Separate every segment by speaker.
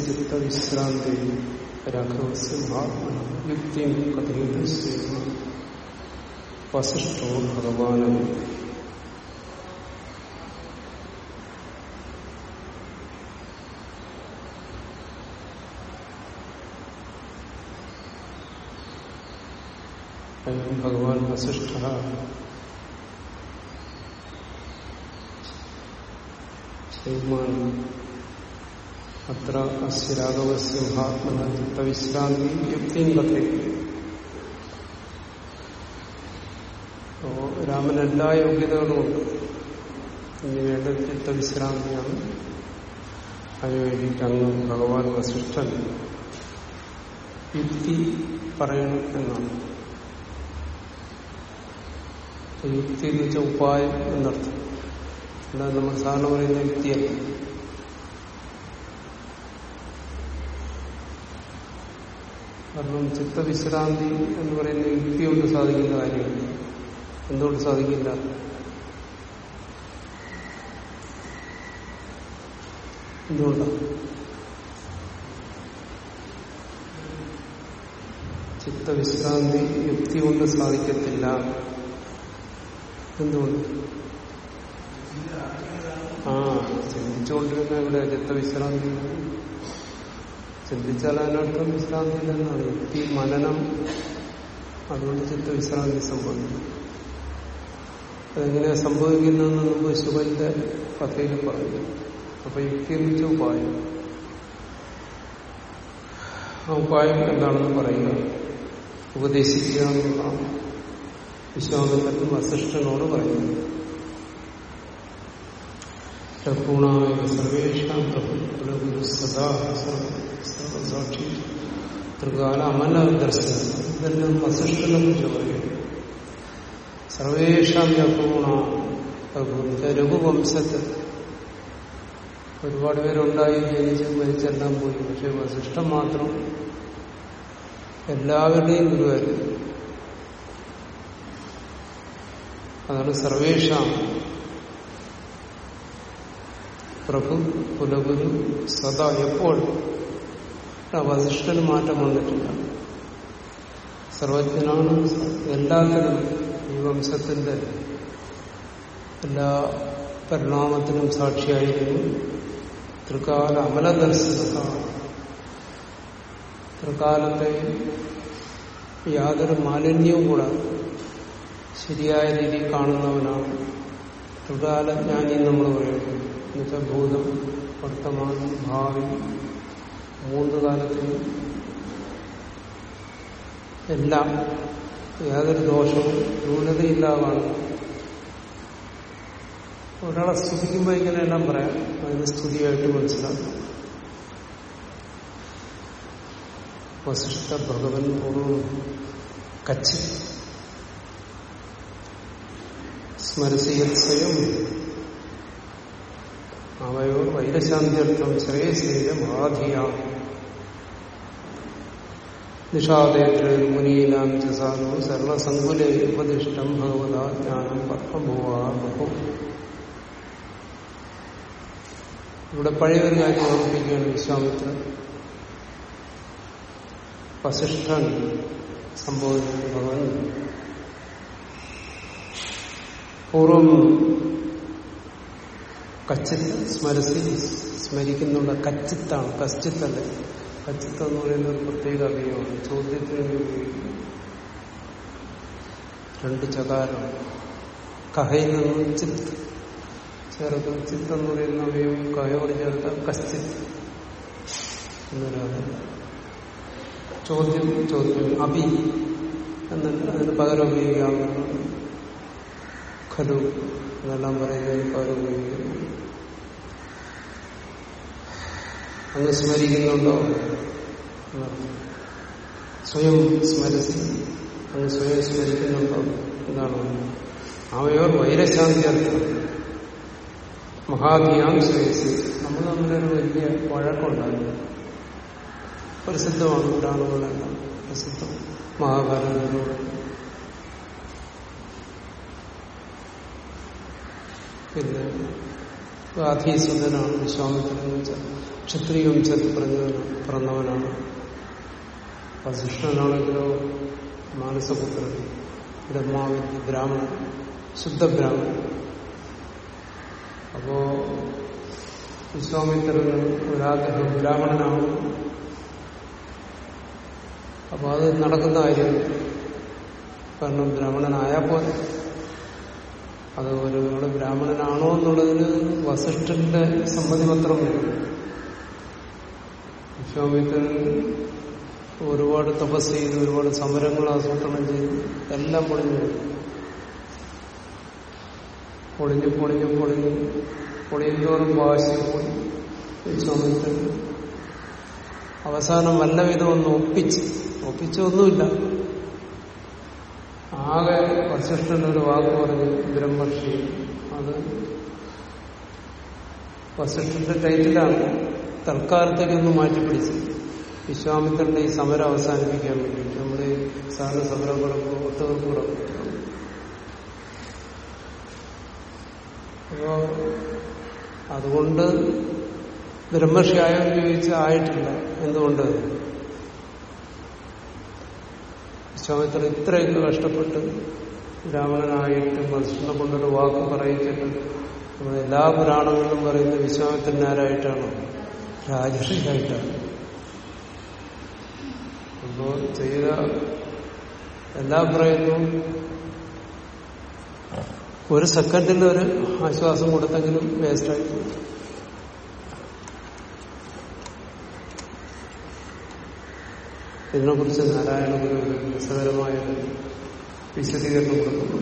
Speaker 1: ചിത്ത വിശ്രാന്തി രാഘവസ്യ മഹാത്മന യുക്തിയും കഥയിതസ്യ വസിഷ്ഠോ ഭഗവാനും. ഭഗവാൻ വസിഷ്ഠ. ശ്രീമാൻ അത്ര അസ്യ രാഘവസ്യ മഹാത്മന ചിത്തവിശ്രാന്തി യുക്തിയും കഥയും അപ്പോ രാമന് എല്ലാ യോഗ്യതകളും ഉണ്ട്. ഇനി വേണ്ട ചിത്തവിശ്രാന്തിയാണ് അതിനുവേണ്ടിയിട്ട് അങ്ങ് ഭഗവാൻ വസിഷ്ഠൻ യുക്തി പറയണം എന്നാണ്. യുക്തി എന്ന് വെച്ചാൽ ഉപായം എന്നർത്ഥം. അല്ലാതെ നമ്മൾ സാധാരണ പറയുന്ന യുക്തിയല്ല. കാരണം ചിത്തവിശ്രാന്തി എന്ന് പറയുന്ന യുക്തി കൊണ്ട് സാധിക്കുന്ന കാര്യമില്ല. എന്തുകൊണ്ട് സാധിക്കില്ല? എന്തുകൊണ്ടാണ് ചിത്തവിശ്രാന്തി യുക്തി കൊണ്ട് സാധിക്കത്തില്ല. എന്തുകൊണ്ട്? ആ ചിന്തിച്ചുകൊണ്ടിരുന്ന ഇവിടെ ചിത്തവിശ്രാന്തി ചിന്തിച്ചാൽ അതിനർത്ഥം വിശ്രാന്തി ഇല്ലെന്നാണ് യുക്തി മനനം അതുകൊണ്ട് ചിത്തവിശ്രാന്തി സംഭവിക്കും. അതെങ്ങനെയാ സംഭവിക്കുന്നതെന്ന് മുമ്പ് ശുഭന്റെ കഥയിൽ പറഞ്ഞു അപ്പൊ യുക്തി ഉപായം. ആ ഉപായം എന്താണെന്ന് പറയുക. ഉപദേശിക്കുക എന്നുള്ള വിശ്വാമിത്രനും വസിഷ്ഠനോട് പറയുന്നു. രഘൂണായ സർവേഷാം പ്രഭു സദാ സർവസാക്ഷി ത്രികാല അമല ദർശനം ഇതെല്ലാം വസിഷ്ഠനെ കുറിച്ച് പറയുന്നു സർവേഷാം രഘൂണ പ്രഭു രഘുവംശത്തിൽ ഒരുപാട് പേരുണ്ടായി ജനിച്ച് മരിച്ചെല്ലാം പോയി പക്ഷെ വസിഷ്ഠം മാത്രം എല്ലാവരുടെയും ഗുരുവായിരുന്നു. അതാണ് സർവേഷാം പ്രഭു കുലഗുരു സദാ എപ്പോൾ വസിഷ്ഠന് മാറ്റം വന്നിട്ടില്ല. സർവജ്ഞനാണ് എല്ലാത്തിനും ഈ വംശത്തിന്റെ എല്ലാ പരിണാമത്തിനും സാക്ഷിയായിരുന്നു. തൃക്കാല അമലദർശന തൃക്കാലത്തെ യാതൊരു മാലിന്യവും കൂടാതെ ശരിയായ രീതിയിൽ കാണുന്നവനാണ്. ത്രികാലജ്ഞാനി നമ്മൾ പറയുന്നത്. ഭൂതം വർത്തമാനം ഭാവി മൂന്ന് കാലത്തിനും എല്ലാം യാതൊരു ദോഷവും ന്യൂനതയില്ലാതാണ്. ഒരാളെ സ്തുതിക്കുമ്പോൾ ഇങ്ങനെയെല്ലാം പറയാം. അതിന് സ്തുതിയായിട്ട് മനസ്സിലാക്കാം. വസിഷ്ഠ ഭഗവൻ പൂർവം കച്ചി സ്മരസിയത് സ്വയം അവയോ വൈരശാന്തിയർത്ഥം ശ്രേയസേന മഹാധിയാം നിഷാദേത്ര മുനീനാം ചാനോ സർവസങ്കുലേ ഉപദിഷ്ടം ഭഗവതാ ജ്ഞാനം പത്മഭൂവാഹു ഇവിടെ പഴയൊരു കാര്യം ഓർമ്മിപ്പിക്കുകയാണ് വിശ്വാമിത്രൻ വസിഷ്ഠൻ സംഭവിക്കുന്ന ഭഗവൻ പൂർവം കച്ചിത്ത് സ്മരസി സ്മരിക്കുന്നുള്ള കച്ചിത്താണ്. കശ്ചിത്തല്ല കച്ചിത്ത് എന്ന് പറയുന്ന ഒരു പ്രത്യേക അവയവമാണ്. ചോദ്യത്തിന് രണ്ട് ചകാരം കഹയിൽ നിന്നും ചിത്ത് ചേർത്ത് ചിത്ത് എന്ന് പറയുന്ന അവയവം കഹയോട് ചേർത്ത കശ്ചിത്ത് എന്നൊരാണ്. ചോദ്യം ചോദ്യം. അഭി എന്നിട്ട് അതിന് പകരം ഉപയോഗിക്കാവുന്ന ഖലു എന്നെല്ലാം പറയുന്നതിന് പകരം ഉപയോഗിക്കുന്നു. അങ്ങ് സ്മരിക്കുന്നുണ്ടോ? സ്വയം സ്മരിച്ച് അങ്ങ് സ്വയം സ്മരിക്കുന്നുണ്ടോ എന്നാണ് അവയോർ വൈരശാന്തി അർത്ഥം മഹാധിയാം ശ്രേയസി നമ്മൾ തമ്മിലൊരു വലിയ വഴക്കുണ്ടായിരുന്നു പ്രസിദ്ധമാണ് പുരാണങ്ങളെല്ലാം പ്രസിദ്ധം. മഹാഭാരതത്തിലൂടെ. പിന്നെ ഗാധീസുതനാണ് വിശ്വാമിത്രൻ വെച്ചാൽ ക്ഷത്രിയ വംശത്തിൽ പറഞ്ഞവനാണ് പിറന്നവനാണ് വസിഷ്ഠനാണെങ്കിലോ മാനസപുത്രൻ ബ്രഹ്മാവിദ്യ ബ്രാഹ്മണൻ ശുദ്ധ ബ്രാഹ്മണൻ അപ്പോ വിശ്വാമിത്രന് ഒരാഗ്രഹം ബ്രാഹ്മണനാണ്. അപ്പൊ അത് നടക്കുന്ന കാര്യം കാരണം ബ്രാഹ്മണനായാൽ പോലെ അത് ഒരു ബ്രാഹ്മണനാണോ എന്നുള്ളതിന് വസിഷ്ഠന്റെ സമ്മതിപത്രം വേണം വിശ്വാമിത്രൻ ഒരുപാട് തപസ് ചെയ്ത് ഒരുപാട് സമരങ്ങൾ ആസൂത്രണം ചെയ്ത് എല്ലാം പൊളിഞ്ഞു. പൊളിഞ്ഞ് പൊളിഞ്ഞ് പൊളിഞ്ഞ്. പൊളിയുന്തോറും വാശി പോയി. വിശ്വാമിത്രൻ അവസാനം വല്ല വിധം ഒന്ന് ഒപ്പിച്ച്. ഒപ്പിച്ചൊന്നുമില്ല. ആകെ വസിഷ്ഠന്റെ ഒരു വാക്ക് പറഞ്ഞു ബ്രഹ്മർഷി. അത് വസിഷ്ഠന്റെ ടൈറ്റിലാണ്. തൽക്കാലത്തേക്കൊന്ന് മാറ്റിപ്പിടിച്ച് വിശ്വാമിത്രന്റെ ഈ സമരം അവസാനിപ്പിക്കാൻ വേണ്ടിയിട്ട് നമ്മുടെ സാധന സമരം കിടക്കും അപ്പോ അതുകൊണ്ട് ബ്രഹ്മർഷി ആയോ ചോദിച്ചാൽ ആയിട്ടില്ല. എന്തുകൊണ്ട്? വിശ്വാമിത്ര ഇത്രയൊക്കെ കഷ്ടപ്പെട്ട് രാവണനായിട്ടും മനുഷ്യനെ കൊണ്ടൊരു വാക്ക് പറയിച്ചിട്ട് നമ്മുടെ എല്ലാ പുരാണങ്ങളിലും പറയുന്ന വിശ്വാമിത്രൻ ആരായിട്ടാണ് രാജർഷിയായിട്ടാണ്. അപ്പോ ചെയ്ത എല്ലാ പറയുന്നു. ഒരു സെക്കൻഡിൽ ഒരു ആശ്വാസം കൊടുത്തെങ്കിലും വേസ്റ്റായി പോയി. ഇതിനെക്കുറിച്ച് നാരായണ ഗുരു രസകരമായ വിശദീകരണം കൊടുക്കുന്നു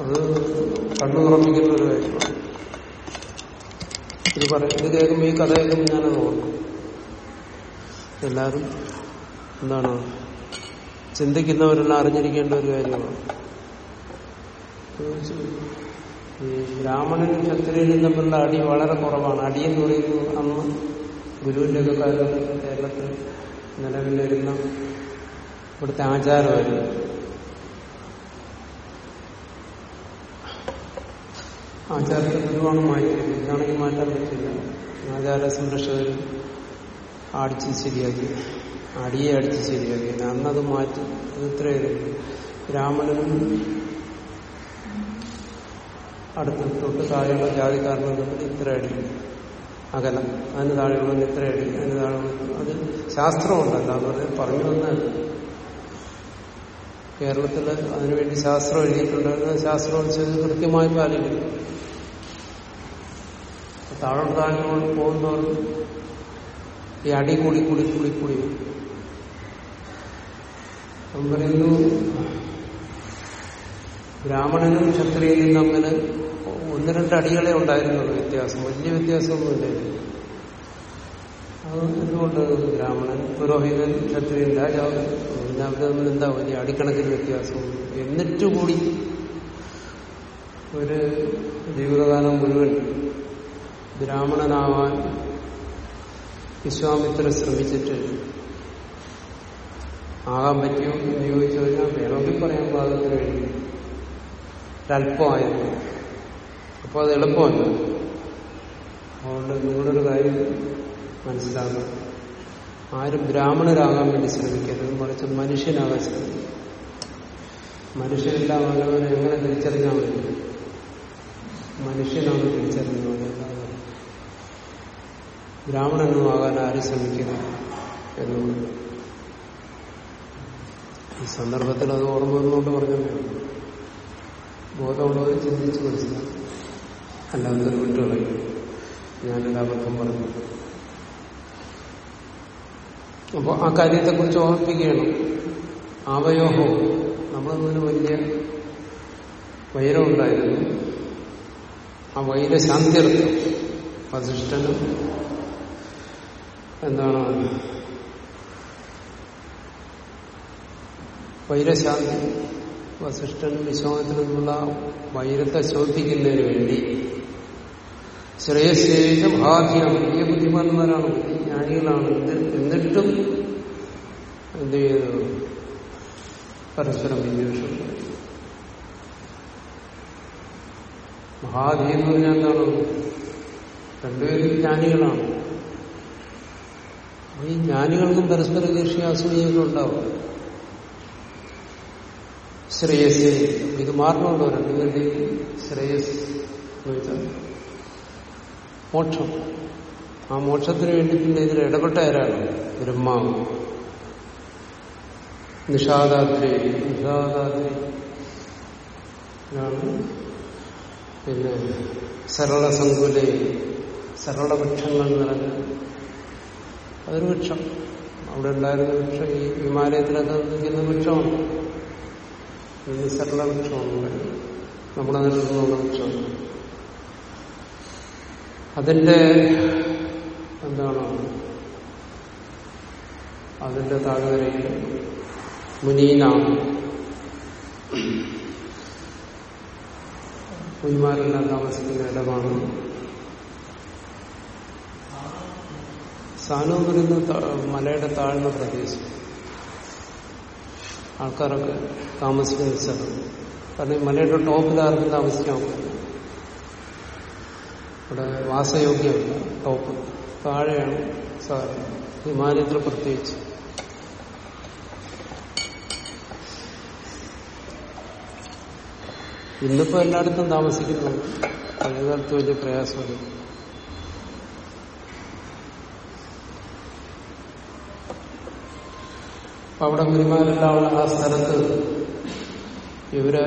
Speaker 1: അത് കണ്ണു തുറപ്പിക്കുന്ന ഒരു കാര്യമാണ്. ഇത് പറയും ഇത് കേൾക്കുമ്പോൾ ഈ കഥ കേൾക്കുമ്പോൾ ഞാനത് ഓർക്കും എല്ലാവരും എന്താണ് ചിന്തിക്കുന്നവരെല്ലാം അറിഞ്ഞിരിക്കേണ്ട ഒരു കാര്യമാണ്. ഈ ബ്രാഹ്മണനും ക്ഷത്രിയനും തമ്മിലുള്ള അടി വളരെ കുറവാണ്. അടി എന്ന് പറയുന്നത് അന്ന് ഗുരുവിന്റെ ഒക്കെ കാലത്ത് കേരളത്തിൽ നിലവിലിരുന്ന ഇവിടുത്തെ ആചാരമായിരുന്നു. ആചാരത്തെ ഗുരുവാണ് മാറ്റിയത് ഇതാണെങ്കിൽ മാറ്റാൻ പറ്റില്ല. ആചാര സംരക്ഷകർ അടിച്ച് ശരിയാക്കി അടിയെ അടിച്ച് ശരിയാക്കി. അന്നത് മാറ്റി അത് ഇത്രയായിരുന്നു. ബ്രാഹ്മണനും അടുത്ത് തൊട്ട് താഴെയുള്ള ജാതിക്കാരനും തമ്മിൽ ഇത്ര അടി അകലം അതിന് താഴെയുള്ള ഇത്ര അടി അതിന് താഴെ അത് ശാസ്ത്രമുണ്ടല്ല അതുപോലെ പറഞ്ഞു വന്നാൽ കേരളത്തിൽ അതിനുവേണ്ടി ശാസ്ത്രം എഴുതിയിട്ടുണ്ടായിരുന്ന ശാസ്ത്രം ചെയ്ത് കൃത്യമായി പാലിക്കുന്നു. താഴോട്ട് താഴോട്ട് പോകുന്നവർ ഈ അടി കൂടി കൂടി കൂടി കൂടി പറയുന്നു ബ്രാഹ്മണനും ക്ഷത്രിയനും തമ്മിൽ ഒന്ന് രണ്ട് അടികളെ ഉണ്ടായിരുന്നുള്ളൂ. വ്യത്യാസം. വലിയ വ്യത്യാസമൊന്നുമില്ലായിരുന്നു അത് എന്തുകൊണ്ട് ബ്രാഹ്മണൻ? പുരോഹിതൻ ക്ഷത്രിയൻ രാജാവ് പിന്നെ അവർ എന്താ വലിയ അടിക്കണക്കിന് വ്യത്യാസം? എന്നിട്ടുകൂടി ഒരു ജീവിതകാലം മുഴുവൻ ബ്രാഹ്മണനാവാൻ വിശ്വാമിത്ര ശ്രമിച്ചിട്ട് ആകാൻ പറ്റിയോ എന്ന് ചോദിച്ചു കഴിഞ്ഞാൽ വേണമെങ്കിൽ പറയാൻ പാകത്തിന് വേണ്ടി. ഒരല്പമായിരുന്നു അപ്പോൾ അത് എളുപ്പമല്ല അതുകൊണ്ട് നിങ്ങളൊരു കാര്യം മനസ്സിലാക്കണം. ആരും ബ്രാഹ്മണരാകാൻ വേണ്ടി ശ്രമിക്കരുത്. മറിച്ച് മനുഷ്യനാകാൻ ശ്രമിക്കും. മനുഷ്യരെല്ലാം അവനവനെ എങ്ങനെ തിരിച്ചറിഞ്ഞാൽ മതി? മനുഷ്യനാണ് അല്ലാതെ ബ്രാഹ്മണനും ആകാൻ ആരും ശ്രമിക്കുന്നു എന്നുള്ളത് ഈ സന്ദർഭത്തിൽ അത് ഓർമ്മ വന്നുകൊണ്ട് പറഞ്ഞു ബോധമുള്ളവർ ചിന്തിച്ച് മനസ്സിലാക്കും അല്ലാതെ വിട്ടുകളയും ഞാനൊരു അബദ്ധം പറഞ്ഞു. അപ്പോൾ ആ കാര്യത്തെക്കുറിച്ച് ഓർമ്മിപ്പിക്കുകയാണ് നമ്മൾ നമ്മളൊന്നിന് വലിയ വൈരമുണ്ടായിരുന്നു. ആ വൈര വൈരശാന്തിയർത്ഥം വസിഷ്ഠനും എന്താണ്? വൈരശാന്തി വസിഷ്ഠനും നിന്നുള്ള വൈരത്തെ ശോധിക്കുന്നതിന് വേണ്ടി ശ്രേയസേജ ഭാഗ്യം. വലിയ ബുദ്ധിമാന്മാരാണ്. ജ്ഞാനികളാണ്. എന്നിട്ടും എന്ത് ചെയ്തു? പരസ്പരം വിദ്വേഷം മഹാധി എന്ന് പറഞ്ഞാൽ എന്താണ്? രണ്ടുപേരും ജ്ഞാനികളാണ്. ഈ ജ്ഞാനികൾക്കും പരസ്പര കൃഷി അസൂയൊക്കെ ഉണ്ടാവും. ശ്രേയസ്. ഇത് മാറണമല്ലോ രണ്ടുപേരുടെയും ശ്രേയസ് എന്ന് വെച്ചാൽ. മോക്ഷം. ആ മോക്ഷത്തിന് വേണ്ടി പിന്നെ ഇതിൽ ഇടപെട്ട ആരാണ് ബ്രഹ്മാവ്. നിഷാദാദ്രി. നിഷാദാദ്രി. പിന്നെ സരള സങ്കുലെ സരള വൃക്ഷങ്ങൾ നിറഞ്ഞ അതൊരു വൃക്ഷം. അവിടെ ഉണ്ടായിരുന്ന വൃക്ഷം. ഈ ഹിമാലയത്തിലൊക്കെ നിൽക്കുന്ന വൃക്ഷമാണ്. സരളവൃക്ഷമാണ്. സരള വൃക്ഷമാണ് നമ്മുടെ നിലനിന്നുള്ള വൃക്ഷമാണ് അതിന്റെ എന്താണ്? അതിന്റെ താഴ്വരയിൽ മുനീനാണ് മുനിമാരെല്ലാം താമസിക്കുന്ന ഇടമാണ്. സാനു പറയുന്ന മലയുടെ താഴ്ന്ന പ്രദേശം. ആൾക്കാരൊക്കെ താമസിക്കുന്ന സ്ഥലം. കാരണം മലയുടെ ടോപ്പിൽ ആർക്കും താമസിക്കാൻ പറ്റില്ല. ഇവിടെ വാസയോഗ്യമല്ല ടോപ്പ്. താഴെയാണ് സാധാരണ ഹിമാലയത്തിൽ പ്രത്യേകിച്ച്. ഇന്നിപ്പോ എല്ലായിടത്തും താമസിക്കുന്നുണ്ട് പഴയകാലത്ത് വലിയ പ്രയാസമില്ല അപ്പൊ അവിടെ ഗുരുമാരെല്ലാം ആ സ്ഥലത്ത് ഇവരെ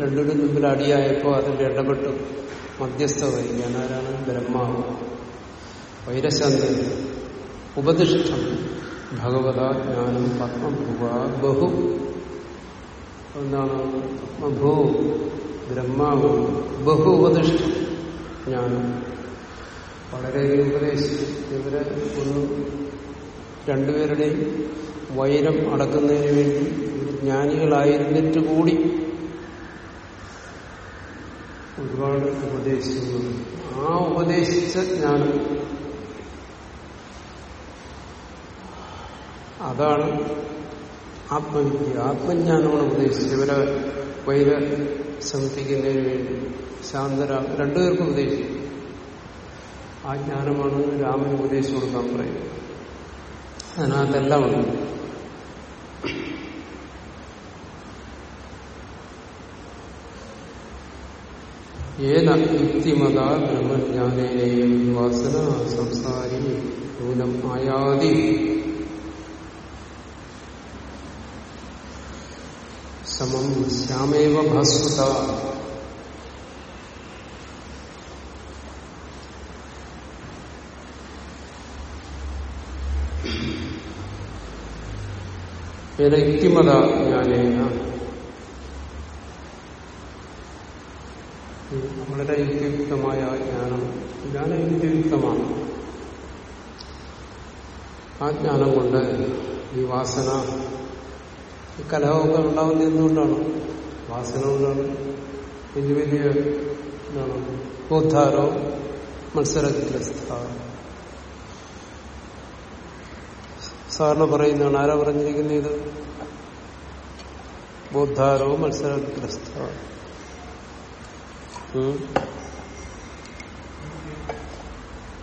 Speaker 1: രണ്ടിനും മുമ്പിൽ അടിയായപ്പോ അതിന്റെ ഇടപെട്ടു. മധ്യസ്ഥ വഹിക്കാൻ ആരാണ് ബ്രഹ്മാവ്. വൈരശാന്തി. ഉപദിഷ്ടം ഭഗവത ജ്ഞാനം പത്മഭുവ ബഹു. എന്താണ് പത്മഭൂ. ബ്രഹ്മാവ്. ബഹു ഉപദിഷ്ടം ജ്ഞാനം. വളരെ ഉപദേശിച്ചു ഇവരെ ഒന്ന് രണ്ടുപേരുടെയും വൈരം അടക്കുന്നതിന് വേണ്ടി ജ്ഞാനികളായിരുന്നിട്ട് കൂടി ഒരുപാട് ഉപദേശിക്കുന്നത് ആ ഉപദേശിച്ച ജ്ഞാനം അതാണ് ആത്മവിദ്യ. ആത്മജ്ഞാനമാണ് ഉപദേശിച്ചത്. ഇവരെ വൈര ശമിപ്പിക്കുന്നതിന് വേണ്ടി ശാന്തര രണ്ടുപേർക്കും ഉപദേശിച്ചു ആ ജ്ഞാനമാണ് രാമൻ ഉപദേശിച്ചു കൊടുക്കാൻ പറയുന്നത്. അതിനകത്തെല്ലാം ഉണ്ട്. ഏന യുക്തിമത ബ്രഹ്മജ്ഞാനേനയും വാസന സംസാരി മൂലം ആയാതി. സമം ശ്യാമേവ ഭാസ്വത ഏന യുക്തിമത ജ്ഞാനേന വളരെ യുക്തിയുക്തമായ ജ്ഞാനം. ജ്ഞാനം യുക്തിയുക്തമാണ് ആ ജ്ഞാനം കൊണ്ട് ഈ വാസന ഈ കലഹമൊക്കെ ഉണ്ടാവുന്നത് എന്തുകൊണ്ടാണ്? വാസന കൊണ്ടാണ്. വലിയ വലിയ എന്താണ്? ബോദ്ധാരോ മത്സരഗ്രസ്ത സാറിന് പറയുന്നതാണ്. ആരാ പറഞ്ഞിരിക്കുന്നത്? ഇത് ബോദ്ധാരോ മത്സരഗ്രസ്ത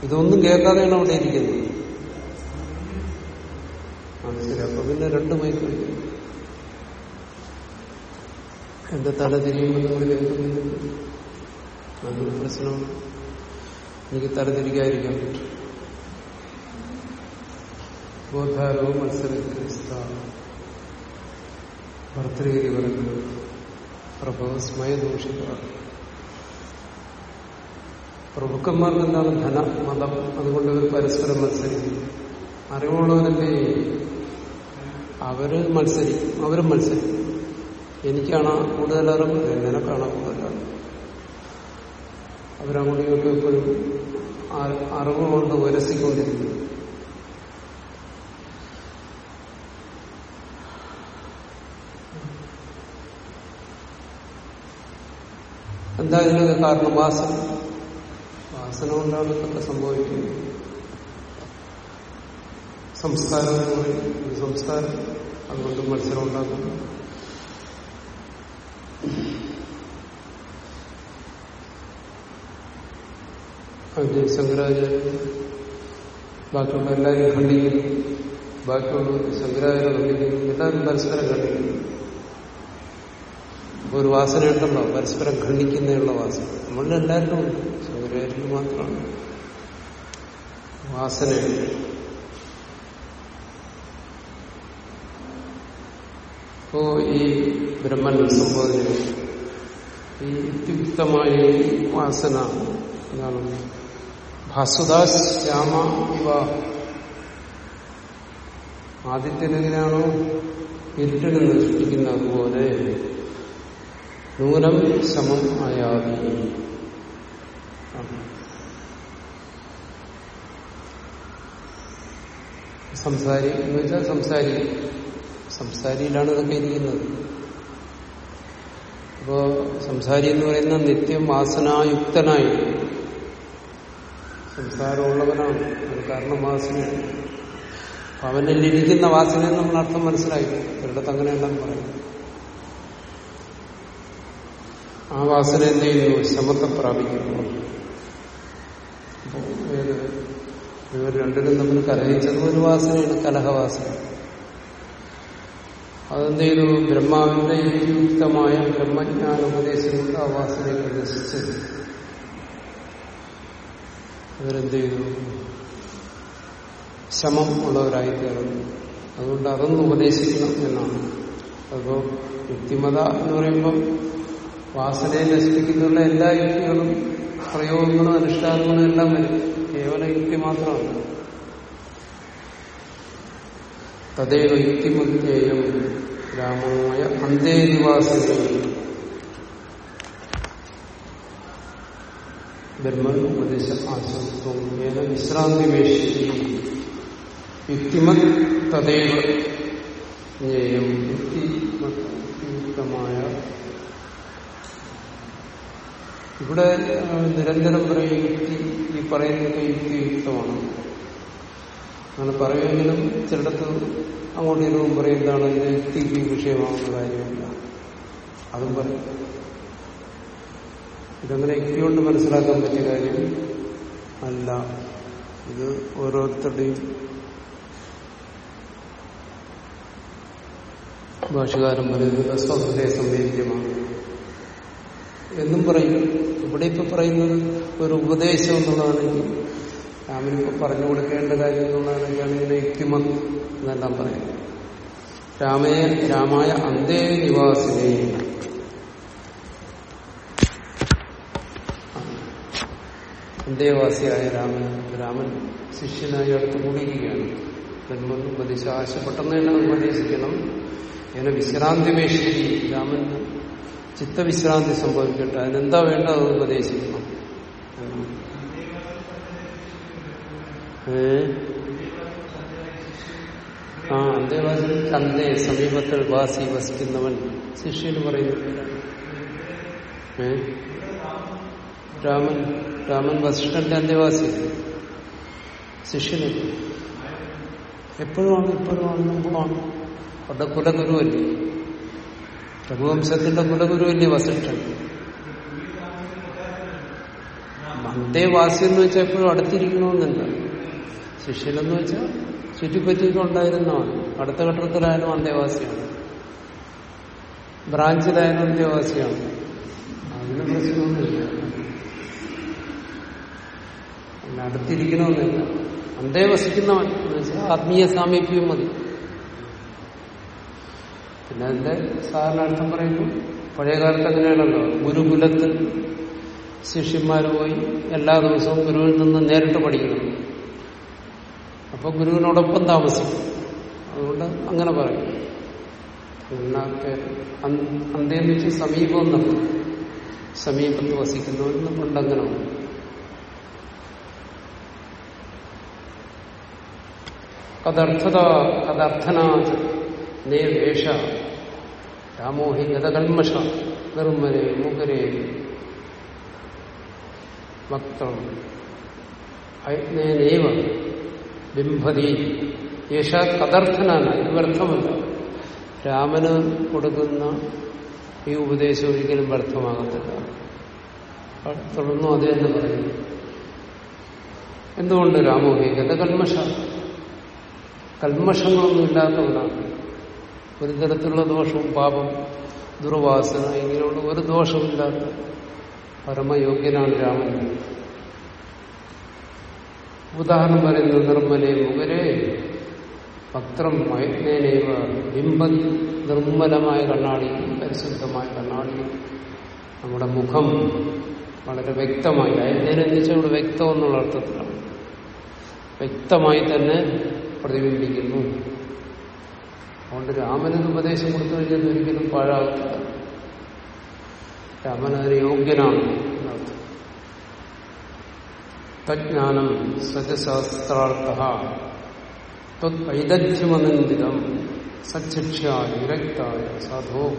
Speaker 1: ഇതൊന്നും കേൾക്കാതെയാണ് അവിടെ ഇരിക്കുന്നത്. ശരി അപ്പൊ പിന്നെ രണ്ട് മൈക്ക് എന്റെ തല തിരിയുമ്പോൾ നിങ്ങൾ കേൾക്കുന്നില്ല അതൊരു പ്രശ്നമാണ് എനിക്ക് തല തിരിക്കാതിരിക്കാൻ പറ്റും. ബോധാരോ മത്സരഗ്രസ്ത ഭർത്തൃഗിരി പറയുന്നത് പ്രഭു സ്മയദൂഷിത പ്രഭുക്കന്മാർക്ക് എന്താണ് ധന മതം? അതുകൊണ്ട് ഒരു പരസ്പരം മത്സരിക്കും അറിവുള്ളവരല്ലേ? അവർ മത്സരിക്കും. അവരും മത്സരിക്കും. എനിക്കാണ് കൂടുതൽ അറിവ് നിനക്കാണ് കൂടുതൽ അറിവ് അവരങ്ങോട്ടും എപ്പോഴും അറിവ് കൊണ്ട് ഉരസിക്കൊണ്ടിരിക്കുന്നു. എന്താ ഇതിനൊക്കെ കാരണം? വാസന വാസന കൊണ്ടാണ് ഇതൊക്കെ സംഭവിക്കുന്നത് സംസ്കാരം എന്ന് പറയും ഒരു സംസ്കാരം അതുകൊണ്ട് മത്സരം ഉണ്ടാക്കുന്നു അത് ശങ്കരാചാര്യ ബാക്കിയുള്ള എല്ലാവരും ഖണ്ഡിക്കുന്നു ബാക്കിയുള്ള ശങ്കരാചാര്യ ഖണ്ഡിക്കുന്നു എല്ലാവരും പരസ്പരം ഖണ്ഡിക്കുന്നു ഒരു വാസന ഉണ്ടല്ലോ പരസ്പരം ഖണ്ഡിക്കുന്നതിനുള്ള വാസന. നമ്മളിൽ എല്ലാവരും ഉണ്ട്. ശങ്കരാചാര്യന് മാത്രമാണ്. വാസനയുണ്ട് അപ്പോ ഈ ബ്രഹ്മൻ സംബോധന ഈ യുക്തമായ വാസന എന്താണ്? ഭാസുദാസ് ശ്യാമ ഇവ ആദിത്യനെതിരാണോ ഇരുട്ടിനെ നശിപ്പിക്കുന്ന അതുപോലെ നൂനം ശമം ആയാതി സംസാരി എന്ന് വെച്ചാൽ സംസാരി. സംസാരിയിലാണ് ഇതൊക്കെ ഇരിക്കുന്നത്. അപ്പോ സംസാരി എന്ന് പറയുന്ന നിത്യം വാസനായുക്തനായി സംസാരമുള്ളവനാണ്. അത് കാരണം വാസനയാണ്. അപ്പൊ അവനിൽ ഇരിക്കുന്ന വാസനയെ നമ്മൾ അർത്ഥം മനസ്സിലായി. ഒരിടത്ത് അങ്ങനെയുണ്ടെന്ന് പറയും. ആ വാസന എന്ത് ചെയ്യുന്നു? ശമത്തെ ഏത് ഇവർ രണ്ടിനും തമ്മിൽ കലഹിച്ചത് ഒരു വാസനയാണ് കലഹവാസന. അതെന്ത് ചെയ്തു? ബ്രഹ്മാവിന്റെ യുക്തമായ ബ്രഹ്മജ്ഞാന ഉപദേശം കൊണ്ട് ആ വാസനയെ പ്രദർശിച്ച് അവരെന്ത് ചെയ്തു? ശമം ഉള്ളവരായി തീർന്നു അതുകൊണ്ട് അതൊന്ന് ഉപദേശിക്കണം എന്നാണ്. അപ്പോ യുക്തിമത എന്ന് പറയുമ്പോൾ വാസനയെ നശിപ്പിക്കുന്നതിനുള്ള എല്ലാ യുക്തികളും പ്രയോഗങ്ങളും അനുഷ്ഠാനങ്ങളും എല്ലാം വരും. കേവല യുക്തി മാത്രമാണ് തദൈവ യുക്തിമുജ്ഞേയം രാമായ അന്തേനിവാസനെ ബ്രഹ്മൻ ഉപദേശ ആശ്വസ്തവും വിശ്രാന്തി വേഷിക്കുകയും യുക്തിമത് തദൈവ ജ്ഞേയം. യുക്തിയുക്തമായ ഇവിടെ നിരന്തരം പറയും യുക്തി ഈ പറയുന്നത് യുക്തിയുക്തമാണ്. അങ്ങനെ പറയുമെങ്കിലും ചിലടത്ത് അങ്ങോട്ട് ഇരുന്നും പറയുന്നതാണ് എന്താണ് ഇത് യുക്തിക്ക് വിഷയമാകുന്ന കാര്യമില്ല. അതും പറയും. ഇതങ്ങനെ യുക്തി കൊണ്ട് മനസ്സിലാക്കാൻ പറ്റിയ കാര്യം അല്ല. ഇത് ഓരോരുത്തരുടെയും ഭാഷകാരൻ പറയുന്നത് സ്വഹൃദയ സംവേദ്യമാണ് എന്നും പറയും ഇവിടെ ഇപ്പൊ പറയുന്നത് ഒരു ഉപദേശം എന്നുള്ളതാണെങ്കിൽ രാമനിപ്പോ പറഞ്ഞു കൊടുക്കേണ്ട കാര്യം എന്നുള്ളതാണെങ്കിലാണ് ഇങ്ങനെ യുക്തിമത് എന്നെല്ലാം പറയുന്നത്. രാമയെ രാമായ അന്തേ നിവാസിനെ. അന്തേവാസിയായ രാമൻ രാമൻ ശിഷ്യനായി അടുത്ത് കൂടിയിരിക്കുകയാണ്. ഉപദേശിച്ച ആശപ്പെട്ടെന്ന് തന്നെ ഉപദേശിക്കണം ഇങ്ങനെ വിശ്രാന്തിമേശ്വരി രാമൻ ചിത്തവിശ്രാന്തി സംഭവിക്കട്ടെ. അതിനെന്താ വേണ്ട അത് ഉപദേശിക്കണം ആ അന്തേവാസി ചന്തേ സമീപത്തിൽ വാസി വസിക്കുന്നവൻ ശിഷ്യന് പറയുന്നു. ഏ? രാമൻ രാമൻ വസിഷ്ഠന്റെ അന്തേവാസി ശിഷ്യന് ഇപ്പോഴും ആണ് മുമ്പുമാണ് അവരുടെ കുലഗുരുവല്ലേ? രഘുവംശത്തിന്റെ കുലഗുരുവല്ലേ വസിഷ്ഠൻ. അന്തേവാസി എന്ന് വെച്ചാൽ എപ്പോഴും അടുത്തിരിക്കണമെന്നില്ല. ശിഷ്യനെന്ന് വെച്ചാൽ ചുറ്റിപ്പറ്റിയൊക്കെ ഉണ്ടായിരുന്നതാണ് അടുത്ത ഘട്ടത്തിലായാലും അന്തേവാസിയാണ് ബ്രാഞ്ചിലായാലും അന്തേവാസിയാണ് അതിന് പ്രശ്നമൊന്നുമില്ല. അടുത്തിരിക്കണമെന്നില്ല. അന്തേ വസിക്കുന്നവൻ. എന്ന് വെച്ചാൽ ആത്മീയ സാമീപ്യം മതി. പിന്നെ അതിന്റെ സാധാരണ അർത്ഥം പറയുന്നു. പഴയകാലത്ത് അങ്ങനെയാണല്ലോ. ഗുരുകുലത്തിൽ ശിഷ്യന്മാർ പോയി എല്ലാ ദിവസവും ഗുരുവിൽ നിന്ന് നേരിട്ട് പഠിക്കണം. അപ്പൊ ഗുരുവിനോടൊപ്പം താമസിക്കും. അതുകൊണ്ട് അങ്ങനെ പറയും. അന്തേന്ന് വെച്ച് സമീപം എന്നല്ല സമീപത്ത് വസിക്കുന്നവർ നമ്മളുണ്ടങ്ങനെ കഥർത്ഥത കഥർത്ഥനാഥ നേ വേഷ രാമോഹി ഗതകൽമഷ നിർമ്മരെ മുഖരെ വക്തം അയജ്ഞേനേവ ബിംഭതി യേശ കഥർത്ഥനാണ് ഇവർത്ഥമല്ല രാമന് കൊടുക്കുന്ന ഈ ഉപദേശം ഒരിക്കലും വ്യർത്ഥമാകത്തില്ല. തുടർന്നും അത് തന്നെ പറയുന്നു. എന്തുകൊണ്ട് രാമോഹി ഗതകൽമഷ കൽമഷങ്ങളൊന്നും ഇല്ലാത്തവനാണ്. ഒരു തരത്തിലുള്ള ദോഷവും പാപം ദുർവാസന ഇങ്ങനെയുള്ള ഒരു ദോഷമില്ലാത്ത പരമയോഗ്യനാണ് രാമൻ. ഉദാഹരണം പറയുന്നത് നിർമ്മലെ മുഖരെ പത്രം മയജ്ഞേനൈവ ബിംബം നിർമ്മലമായ കണ്ണാടി പരിശുദ്ധമായ കണ്ണാടി. നമ്മുടെ മുഖം വളരെ വ്യക്തമായി അയജ്ഞനെന്ന് വെച്ചാൽ ഇവിടെ വ്യക്തം എന്നുള്ള അർത്ഥത്തിലാണ്. വ്യക്തമായി തന്നെ പ്രതിബിംബിക്കുന്നു. അതുകൊണ്ട് രാമനൊരു ഉപദേശം കൊടുത്തു കഴിഞ്ഞാൽ ഒരിക്കലും പാഴാകത്തില്ല. അതിന് യോഗ്യനാണ് എന്നർത്ഥം. തജ്ഞാനം സജശാസ്ത്രാർത്ഥ ത്വൈദഗ്ധ്യമനന്ദിതം സച്ചിക്ഷ്യായ വിരക്തായ സാധോ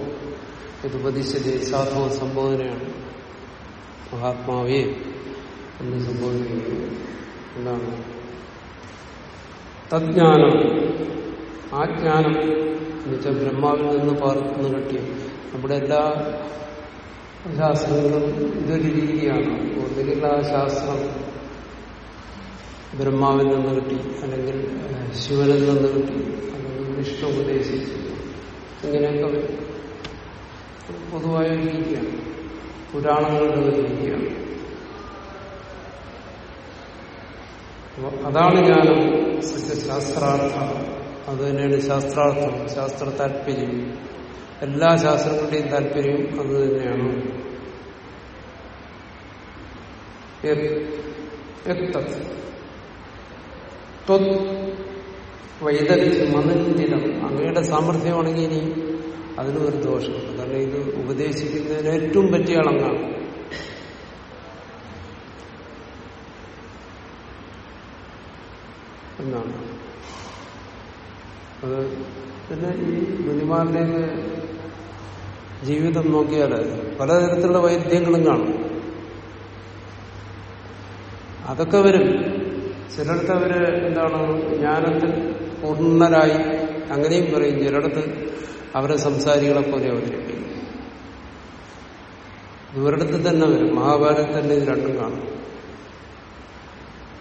Speaker 1: ഇത് ഉപദേശിച്ചത് സാധോ സംബോധനയാണ്. മഹാത്മാവേ എന്ന് സംബോധിക്കുന്നത് എന്താണ്? തജ്ഞാനം ആ ജ്ഞാനം എന്നുവെച്ചാൽ ബ്രഹ്മാവിൽ നിന്ന് പാർക്കുന്നു കിട്ടിയ നമ്മുടെ എല്ലാ ശാസ്ത്രങ്ങളും ഇതൊരു രീതിയാണ്. ഒന്നുകിൽ ആ ശാസ്ത്രം ബ്രഹ്മാവിൽ നിന്ന് കിട്ടി അല്ലെങ്കിൽ ശിവനിൽ നിന്ന് കിട്ടി അല്ലെങ്കിൽ വിഷ്ണു ഉപദേശിച്ചു. ഇങ്ങനെയൊക്കെ പൊതുവായ രീതിയാണ്. പുരാണങ്ങളുടെ ഒരു രീതിയാണ്. അതാണ് ജ്ഞാനം ശാസ്ത്രാർത്ഥ. അത് തന്നെയാണ് ശാസ്ത്രാർത്ഥം ശാസ്ത്ര താല്പര്യം. എല്ലാ ശാസ്ത്രങ്ങളുടെയും താല്പര്യം അത് തന്നെയാണ്. വൈദഗ്ധ്യം അനന്തിതം അങ്ങയുടെ സാമർഥ്യമാണെങ്കിൽ ഇനി അതിനും ഒരു ദോഷമുണ്ട് കാരണം ഇത് ഉപദേശിക്കുന്നതിന് ഏറ്റവും പറ്റിയ അളങ്ങാണ് എന്നാണ്. അത് പിന്നെ ഈ മുനിമാരുടെയൊക്കെ ജീവിതം നോക്കിയാൽ പലതരത്തിലുള്ള വൈദ്യങ്ങളും കാണും. അതൊക്കെ വരും. ചിലടത്ത് അവർ എന്താണ് ജ്ഞാനത്തിൽ പൂർണരായി അങ്ങനെയും പറയും. ചിലടത്ത് അവരെ സംസാരികളെ പോലെ അവതരിപ്പിക്കും. ഇവരിടത്ത് തന്നെ വരും. മഹാഭാരതത്തിൽ തന്നെ ഇത് രണ്ടും കാണും.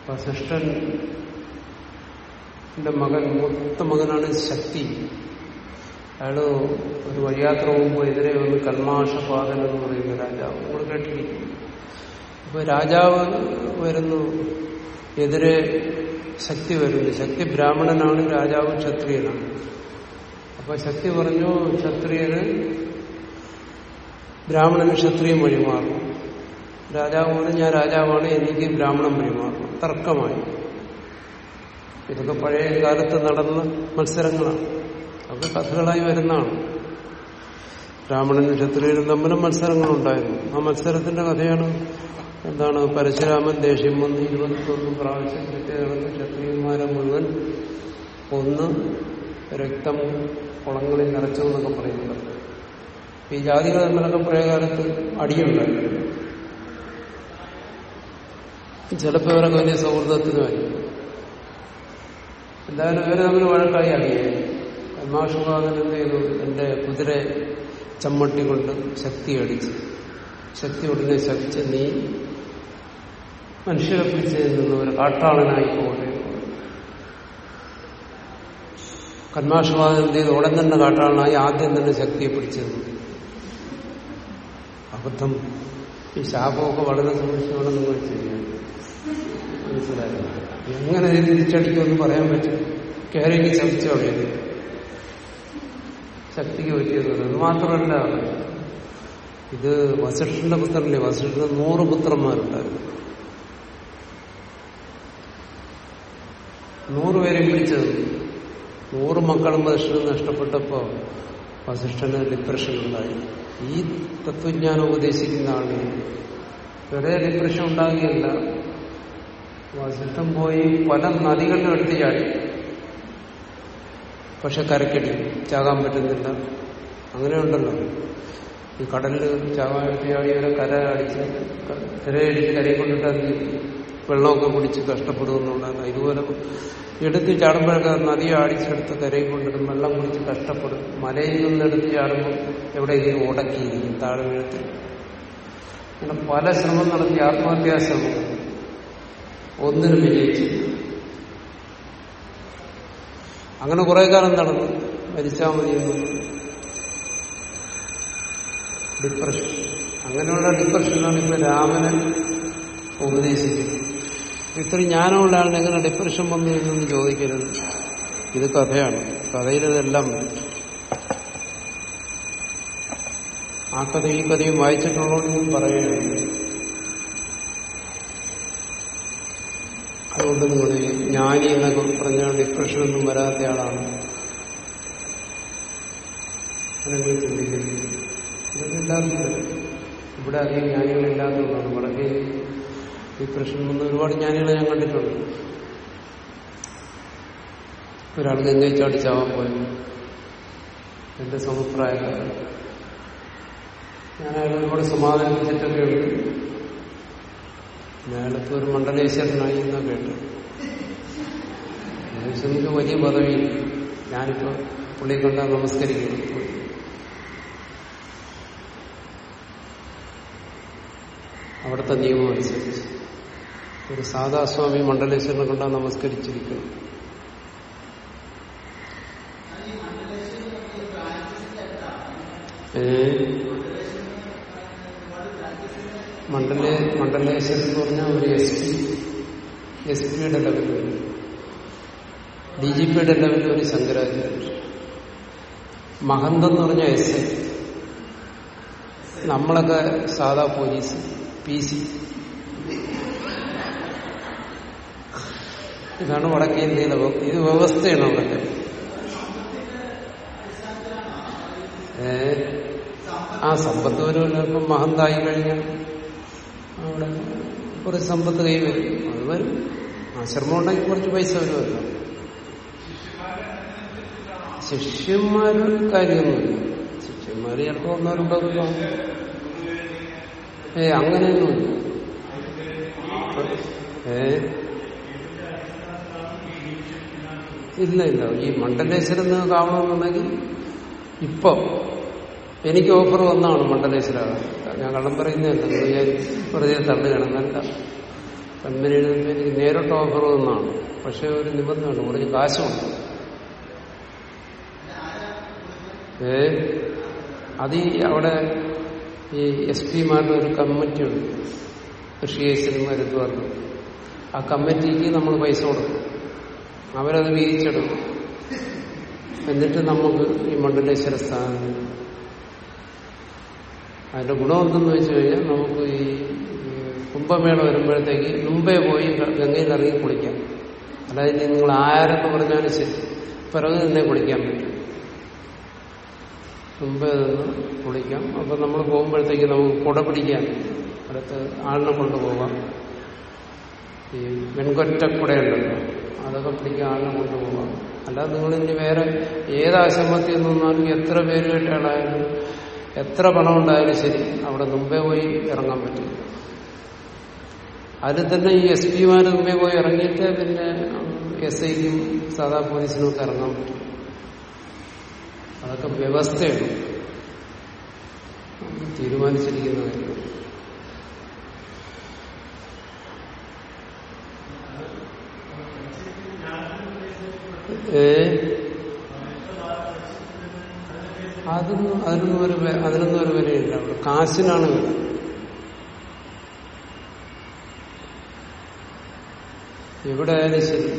Speaker 1: വസിഷ്ഠൻ എന്റെ മകൻ മൂത്ത മകനാണ് ശക്തി. അയാൾ ഒരു വഴിയാത്ര പോകുമ്പോൾ എതിരെ വന്ന് കൽമാഷപാതൻ എന്ന് പറയുന്ന രാജാവ്. നമ്മൾ കേട്ടിരിക്കും. അപ്പൊ രാജാവ് വരുന്നു. എതിരെ ശക്തി വരുന്നു. ശക്തി ബ്രാഹ്മണനാണ് രാജാവ് ക്ഷത്രിയനാണ്. അപ്പൊ ശക്തി പറഞ്ഞു ക്ഷത്രിയന് ബ്രാഹ്മണന് ക്ഷത്രിയം വഴിമാറും. രാജാവ് പറഞ്ഞു ഞാൻ രാജാവാണ് എനിക്ക് ബ്രാഹ്മണൻ വഴിമാറും. തർക്കമായി. ഇതൊക്കെ പഴയ കാലത്ത് നടന്ന മത്സരങ്ങളാണ്. അതൊക്കെ കഥകളായി വരുന്നതാണ്. ബ്രാഹ്മണനും ക്ഷത്രിയനും തമ്മിലും മത്സരങ്ങളുണ്ടായിരുന്നു. ആ മത്സരത്തിന്റെ കഥയാണ് എന്താണ്? പരശുരാമൻ ദേഷ്യം വന്ന് ഇരുപത്തൊന്ന് പ്രാവശ്യം കിട്ടിയതാണ് ക്ഷത്രിയന്മാരെ മുഴുവൻ ഒന്ന് രക്തം കുളങ്ങളിൽ നിറച്ചു എന്നൊക്കെ പറയുന്നുണ്ട്. ഈ ജാതികൾ തമ്മിലൊക്കെ പഴയകാലത്ത് അടിയുണ്ടായിരുന്നു. ചിലപ്പോൾ ഇവരൊക്കെ വലിയ സൗഹൃദത്തിനുമായി എന്തായാലും ഇവർ തമ്മിൽ വഴക്കായി അറിയാം. കർമാഷുപാദൻ എന്ത് ചെയ്തു? എന്റെ കുതിര ചമ്മട്ടി കൊണ്ട് ശക്തി അടിച്ച് ശക്തി ഉടനെ ശപിച്ച് നീ മനുഷ്യരെ പിടിച്ച് നിന്ന് ഒരു കാട്ടാളനായി പോകട്ടെ. കന്മാഷവാദം എന്ത് ചെയ്ത്? ഉടൻ തന്നെ കാട്ടാളനായി ആദ്യം തന്നെ ശക്തിയെ പിടിച്ചത് അബദ്ധം. ഈ ശാപമൊക്കെ വളരെ സൂക്ഷിച്ചു വേണം നിങ്ങൾ ചെയ്യാൻ മനസ്സിലായോ? എങ്ങനെ തിരിച്ചടിക്കും തിരിച്ചടിക്കുമെന്ന് പറയാൻ പറ്റും. കയറിയെങ്കിൽ ശബ്ദിച്ചു അവിടെ ശക്തിക്ക് പറ്റിയത് അത് മാത്രമല്ല. ഇത് വസിഷ്ഠന്റെ പുത്രനല്ലേ? വസിഷ്ഠന് നൂറ് പുത്രന്മാരുണ്ടായിരുന്നു. നൂറുപേരെ പിടിച്ചത് നൂറ് മക്കളും വസിഷ്ഠന് നഷ്ടപ്പെട്ടപ്പോ വസിഷ്ഠന് ഡിപ്രഷൻ ഉണ്ടായി. ഈ തത്വജ്ഞാനം ഉപദേശിക്കുന്ന ആളിന് ചെറിയ ഡിപ്രഷൻ ഉണ്ടാകുകയല്ല. വസിഷ്ഠം പോയി പല നദികളിലും എടുത്ത് ചാടി. പക്ഷെ കരക്കടി ചാകാൻ പറ്റുന്നില്ല. അങ്ങനെയുണ്ടല്ലോ ഈ കടലിൽ ചാകാൻ ചാടിയവരെ കര അടിച്ച് തിരയടിച്ച് കരയെ കൊണ്ടിട്ട് അത് വെള്ളമൊക്കെ കുടിച്ച് കഷ്ടപ്പെടുമെന്നുള്ളതല്ല ഇതുപോലെ എടുത്ത് ചാടുമ്പോഴൊക്കെ നദി അടിച്ചെടുത്ത് കരയിൽ കൊണ്ടിടും. വെള്ളം കുടിച്ച് കഷ്ടപ്പെടും. മലയിൽ നിന്ന് എടുത്ത് ചാടുമ്പോൾ എവിടെയെങ്കിലും ഉടക്കിയിരിക്കും താഴെ വീഴത്തിൽ അങ്ങനെ പല ശ്രമം നടത്തി ആത്മഹത്യാശ്രമം ഒന്നിനും വിജയിച്ചില്ല. അങ്ങനെ കുറെ കാലം നടന്നു. മരിച്ചാൽ മതിയെന്ന്. ഡിപ്രഷൻ അങ്ങനെയുള്ള ഡിപ്രഷനാണ് ഇപ്പൊ രാമനെ ഉപദേശിക്കുന്നത്. ഇത്രയും ജ്ഞാനമുള്ള ആളിന് എങ്ങനെ ഡിപ്രഷൻ വന്നു എന്നൊന്നും ചോദിക്കരുത്. ഇത് കഥയാണ്. കഥയിലിതെല്ലാം. ആ കഥ ഈ കഥയും വായിച്ചിട്ടുള്ളതുകൊണ്ട് പറയുകയാണ്. അതുകൊണ്ട് നിങ്ങൾ ജ്ഞാനി എന്നൊക്കെ പറഞ്ഞാൽ ഡിപ്രഷനൊന്നും വരാത്ത ആളാണ്. ഇതൊക്കെ ഇവിടെ അധികം ജ്ഞാനികളില്ലാത്തതുകൊണ്ടാണ് വളരെ ഡിപ്രഷൻ വന്ന ഒരുപാട് ജ്ഞാനികളെ ഞാൻ കണ്ടിട്ടുണ്ട്. ഒരാൾ ഗംഗയിൽ ചാടി ചാവാൻ പോയി. എന്റെ സമപ്രായക്കാരൻ ഞാൻ അയാളെ ഒരുപാട് സമാധാനിപ്പിച്ചിട്ടൊക്കെ ഉണ്ട് ഒരു മണ്ഡലേശ്വരനായി എന്നാ കേട്ടു. മനുഷ്യർക്ക് വലിയ പദവി. ഞാനിപ്പോ പുള്ളി കണ്ടാൽ നമസ്കരിക്കുന്നു. അവിടുത്തെ നിയമം അനുസരിച്ച്. ഒരു സാധാ സ്വാമി മണ്ഡലേശ്വരനെ കണ്ടാൽ നമസ്കരിച്ചിരിക്കുന്നു. ഏ മണ്ഡലേ മണ്ഡലേശ്വരൻ എന്ന് പറഞ്ഞാൽ ഒരു എസ് പി എസ് പിയുടെ ലെവലിൽ ഡി ജി പിയുടെ ലെവലിൽ ഒരു ശങ്കരാചാര്യ മഹന്തെന്ന് എന്ന് പറഞ്ഞാൽ എസ് ഐ. നമ്മളൊക്കെ സാധാ പോലീസ് പി സി. ഇതാണ് വടക്കേ ഇന്ത്യയിലെ ഇത് വ്യവസ്ഥയാണ് അവിടെ ആ സമ്പത്ത് ഇപ്പം മഹന്തായി കഴിഞ്ഞാൽ അവിടെ കുറച്ച് സമ്പത്ത് കൈ വരും. ആശ്രമം ഉണ്ടെങ്കിൽ കുറച്ച് പൈസ വരുമല്ലോ ശിഷ്യന്മാരൊരു കാര്യമൊന്നുമില്ല. ശിഷ്യന്മാര് ചിലപ്പോ ഒന്നോ ഏ അങ്ങനെയൊന്നുമില്ല ഏ? ഇല്ല ഇല്ല. ഈ മണ്ഡലേശ്വരം നിങ്ങൾക്ക് ആവണമെന്നുണ്ടെങ്കിൽ ഇപ്പൊ എനിക്ക് ഓഫർ വന്നാണ് മണ്ഡലേശ്വരാകാൻ ഞാൻ കള്ളം പറയുന്നതല്ല. ഞാൻ വെറുതെ തള്ളുകയാണ് എന്നല്ല കമ്പനിയിൽ നിന്ന് എനിക്ക് നേരിട്ട് ഓഫർ ഒന്നാണ് പക്ഷെ ഒരു നിബന്ധനയുണ്ട്. കുറച്ച് കാശുണ്ട്. ഏ? അത് ഈ അവിടെ ഈ എസ് പിമാരുടെ ഒരു കമ്മിറ്റിയുണ്ട്. ഋഷിയേശ്വരൻ മരുദ്വാർന്ന് ആ കമ്മിറ്റിക്ക് നമ്മൾ പൈസ കൊടുക്കും. അവരത് വീതിച്ചെടുക്കും. എന്നിട്ട് നമുക്ക് ഈ മണ്ഡലേശ്വര സ്ഥാനം. അതിന്റെ ഗുണം എന്തെന്ന് വെച്ച് കഴിഞ്ഞാൽ നമുക്ക് ഈ കുംഭമേള വരുമ്പോഴത്തേക്ക് മുമ്പേ പോയി ഗംഗയിൽ ഇറങ്ങി കുളിക്കാം. ഇനി നിങ്ങൾ ആരെന്ന് പറഞ്ഞാലും ശരി. പിറകു നിന്നെ കുളിക്കാൻ പറ്റും. മുമ്പേ നിന്ന് കുളിക്കാം. അപ്പൊ നമ്മൾ പോകുമ്പോഴത്തേക്ക് നമുക്ക് കുട പിടിക്കാൻ അടുത്ത് ആളിനെ കൊണ്ടുപോകാം ഈ വെൺകൊറ്റക്കുടയുണ്ടല്ലോ അതൊക്കെ പിടിക്കാൻ ആളിനെ കൊണ്ടുപോകാം അല്ലാതെ നിങ്ങൾ ഇനി വേറെ ഏത് ആശ്രമത്തിൽ നിന്നാലും എത്ര പേര് കേട്ടയാളായാലും എത്ര പണം ഉണ്ടായാലും ശരി അവിടെ മുമ്പേ പോയി ഇറങ്ങാൻ പറ്റും അതിൽ തന്നെ ഈ എസ് പിമാര് മുമ്പേ പോയി ഇറങ്ങിയിട്ട് പിന്നെ എസ് ഐക്കും സാധാ പോലീസിനും ഒക്കെ ഇറങ്ങാൻ പറ്റും. അതൊക്കെ വ്യവസ്ഥയാണ്. തീരുമാനിച്ചിരിക്കുന്ന കാര്യം. ഏ? അതൊന്നും അതിനൊന്നും ഒരു അതിനൊന്നും ഒരു വിലയില്ല. കാശിനാണ് വില. എവിടെ ആയാലും ശരി.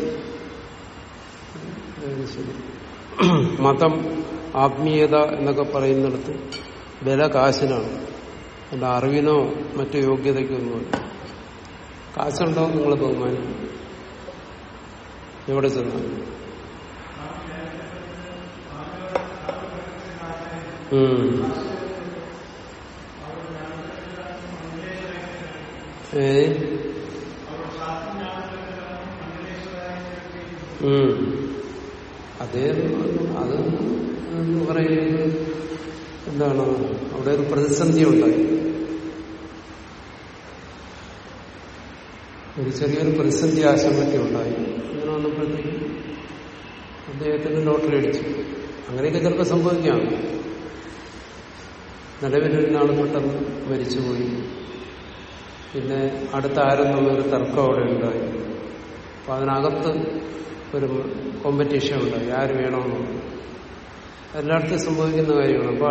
Speaker 1: ശരി. മതം ആത്മീയത എന്നൊക്കെ പറയുന്നിടത്ത് വില കാശിനാണ്. അല്ല അറിവിനോ മറ്റു യോഗ്യതയ്ക്കൊന്നുമില്ല കാശുണ്ടോ നിങ്ങൾ ബഹുമാനിക്കും. എവിടെ ചെന്നാലും. ഏ? ഉം. അതേ എന്ന് പറയുന്നത് എന്താണ്? അവിടെ ഒരു പ്രതിസന്ധി ഉണ്ടായി. ഒരു ചെറിയൊരു പ്രതിസന്ധി ആശങ്കയ്ക്ക് ഉണ്ടായി. അങ്ങനെ വന്നപ്പോഴത്തേക്കും അദ്ദേഹത്തിന് ലോട്ടറി അടിച്ചു. അങ്ങനെയൊക്കെ ചിലപ്പോൾ സംഭവിക്കാം. നിലവിലൊരു നാൾ പെട്ടെന്ന് മരിച്ചുപോയി. പിന്നെ അടുത്ത ആരെന്നുള്ളൊരു തർക്കം അവിടെ ഉണ്ടായി. അപ്പൊ അതിനകത്ത് ഒരു കോമ്പറ്റീഷൻ ഉണ്ടായി ആര് വേണമെന്ന്. എല്ലായിടത്തും സംഭവിക്കുന്ന കാര്യമാണ്. അപ്പൊ